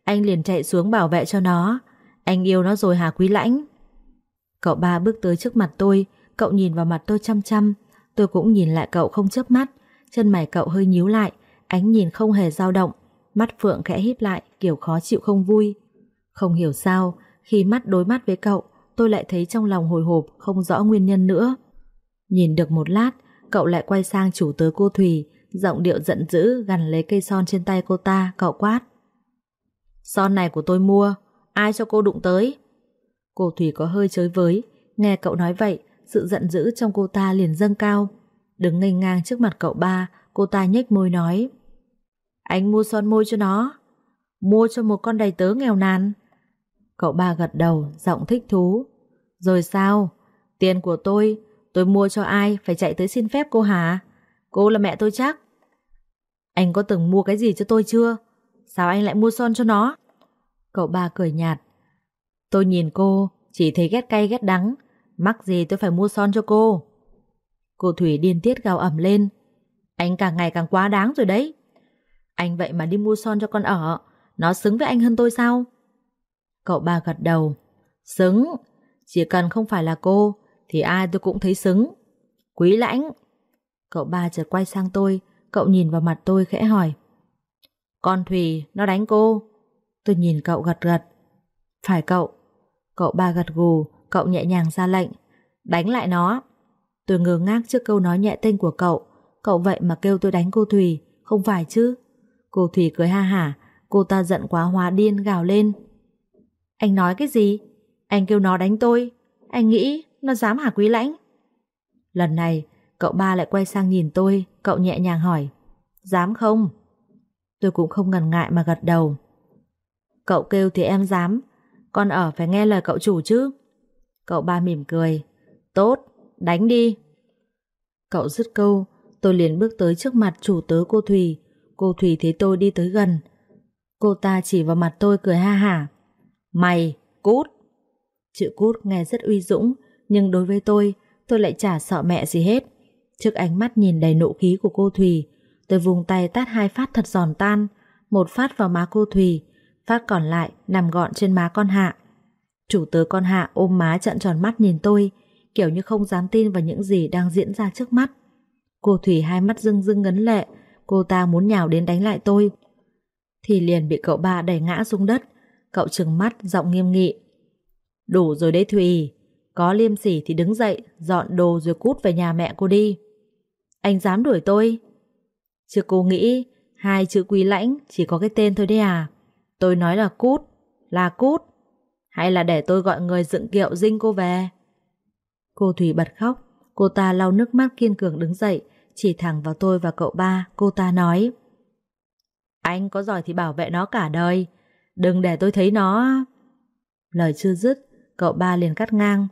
anh liền chạy xuống bảo vệ cho nó. Anh yêu nó rồi hả quý lãnh? Cậu ba bước tới trước mặt tôi, cậu nhìn vào mặt tôi chăm chăm. Tôi cũng nhìn lại cậu không chớp mắt, chân mày cậu hơi nhíu lại, ánh nhìn không hề dao động, mắt phượng khẽ híp lại kiểu khó chịu không vui. Không hiểu sao, khi mắt đối mắt với cậu, tôi lại thấy trong lòng hồi hộp không rõ nguyên nhân nữa. Nhìn được một lát, cậu lại quay sang chủ tớ cô Thùy, giọng điệu giận dữ gằn lấy cây son trên tay cô ta, cậu quát. Son này của tôi mua, ai cho cô đụng tới? Cô Thủy có hơi chới với, nghe cậu nói vậy, sự giận dữ trong cô ta liền dâng cao. Đứng ngây ngang trước mặt cậu ba, cô ta nhếch môi nói. Anh mua son môi cho nó. Mua cho một con đầy tớ nghèo nàn. Cậu ba gật đầu, giọng thích thú. Rồi sao? Tiền của tôi, tôi mua cho ai phải chạy tới xin phép cô hả? Cô là mẹ tôi chắc. Anh có từng mua cái gì cho tôi chưa? Sao anh lại mua son cho nó? Cậu ba cười nhạt. Tôi nhìn cô, chỉ thấy ghét cay ghét đắng. Mắc gì tôi phải mua son cho cô? Cô Thủy điên tiết gào ẩm lên. Anh càng ngày càng quá đáng rồi đấy. Anh vậy mà đi mua son cho con ở, nó xứng với anh hơn tôi sao? Cậu ba gật đầu. Xứng, chỉ cần không phải là cô, thì ai tôi cũng thấy xứng. Quý lãnh. Cậu ba chợt quay sang tôi, cậu nhìn vào mặt tôi khẽ hỏi. Con Thùy, nó đánh cô. Tôi nhìn cậu gật gật. Phải cậu. Cậu ba gật gù, cậu nhẹ nhàng ra lệnh. Đánh lại nó. Tôi ngơ ngác trước câu nói nhẹ tên của cậu. Cậu vậy mà kêu tôi đánh cô Thùy, không phải chứ? Cô Thùy cười ha hả, cô ta giận quá hóa điên gào lên. Anh nói cái gì? Anh kêu nó đánh tôi. Anh nghĩ nó dám hả quý lãnh? Lần này, cậu ba lại quay sang nhìn tôi, cậu nhẹ nhàng hỏi. Dám không? Tôi cũng không ngần ngại mà gật đầu. Cậu kêu thì em dám, con ở phải nghe lời cậu chủ chứ. Cậu ba mỉm cười. Tốt, đánh đi. Cậu dứt câu, tôi liền bước tới trước mặt chủ tớ cô Thùy. Cô Thùy thấy tôi đi tới gần. Cô ta chỉ vào mặt tôi cười ha hả. Mày, cút. Chữ cút nghe rất uy dũng, nhưng đối với tôi, tôi lại chả sợ mẹ gì hết. Trước ánh mắt nhìn đầy nộ khí của cô Thùy, tôi vùng tay tát hai phát thật giòn tan, một phát vào má cô Thùy, phát còn lại nằm gọn trên má con Hạ. Chủ tớ con Hạ ôm má trận tròn mắt nhìn tôi, kiểu như không dám tin vào những gì đang diễn ra trước mắt. Cô Thủy hai mắt rưng rưng ngấn lệ, cô ta muốn nhào đến đánh lại tôi. Thì liền bị cậu ba đẩy ngã xuống đất, cậu trừng mắt giọng nghiêm nghị. Đủ rồi đấy Thùy, có liêm sỉ thì đứng dậy, dọn đồ rồi cút về nhà mẹ cô đi. Anh dám đuổi tôi? Chứ cô nghĩ hai chữ quý lãnh chỉ có cái tên thôi đấy à? Tôi nói là cút, là cút. Hay là để tôi gọi người dựng kiệu dinh cô về? Cô thùy bật khóc, cô ta lau nước mắt kiên cường đứng dậy, chỉ thẳng vào tôi và cậu ba, cô ta nói. Anh có giỏi thì bảo vệ nó cả đời, đừng để tôi thấy nó... Lời chưa dứt, cậu ba liền cắt ngang.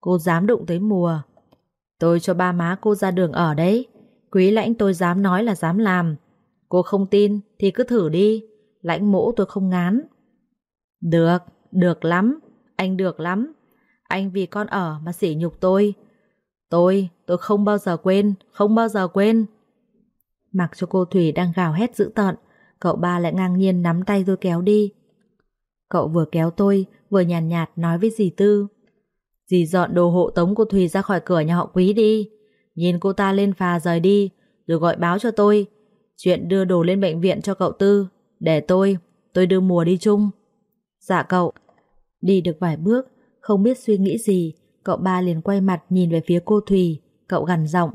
Cô dám đụng tới mùa. Tôi cho ba má cô ra đường ở đấy. Quý lãnh tôi dám nói là dám làm. Cô không tin thì cứ thử đi. Lãnh mũ tôi không ngán. Được, được lắm. Anh được lắm. Anh vì con ở mà sỉ nhục tôi. Tôi, tôi không bao giờ quên, không bao giờ quên. Mặc cho cô Thủy đang gào hét dữ tợn, cậu ba lại ngang nhiên nắm tay tôi kéo đi. Cậu vừa kéo tôi, vừa nhàn nhạt, nhạt nói với dì Tư. Dì dọn đồ hộ tống cô Thùy ra khỏi cửa nhà họ quý đi. Nhìn cô ta lên phà rời đi, rồi gọi báo cho tôi. Chuyện đưa đồ lên bệnh viện cho cậu Tư. Để tôi, tôi đưa mùa đi chung. Dạ cậu. Đi được vài bước, không biết suy nghĩ gì, cậu ba liền quay mặt nhìn về phía cô Thùy, cậu gằn giọng.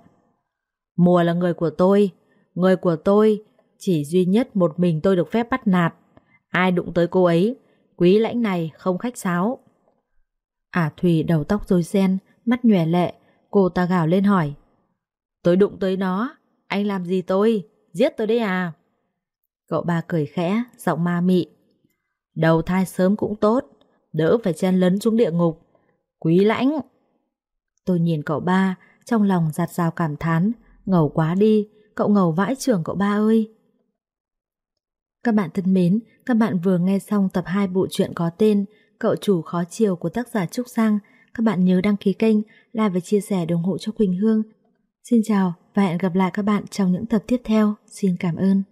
Mùa là người của tôi, người của tôi, chỉ duy nhất một mình tôi được phép bắt nạt. Ai đụng tới cô ấy, quý lãnh này không khách sáo. Ả à, Thùy đầu tóc rối ren, mắt nhòe lệ, cô ta gào lên hỏi. Tôi đụng tới nó, anh làm gì tôi? Giết tôi đấy à? Cậu ba cười khẽ, giọng ma mị. Đầu thai sớm cũng tốt, đỡ phải chen lấn xuống địa ngục. Quý lãnh! Tôi nhìn cậu ba, trong lòng giặt rào cảm thán, ngầu quá đi, cậu ngầu vãi trưởng cậu ba ơi! Các bạn thân mến, các bạn vừa nghe xong tập 2 bộ truyện có tên Cậu chủ khó chiều của tác giả Trúc Sang. Các bạn nhớ đăng ký kênh, like và chia sẻ để ủng hộ cho Quỳnh Hương. Xin chào và hẹn gặp lại các bạn trong những tập tiếp theo. Xin cảm ơn.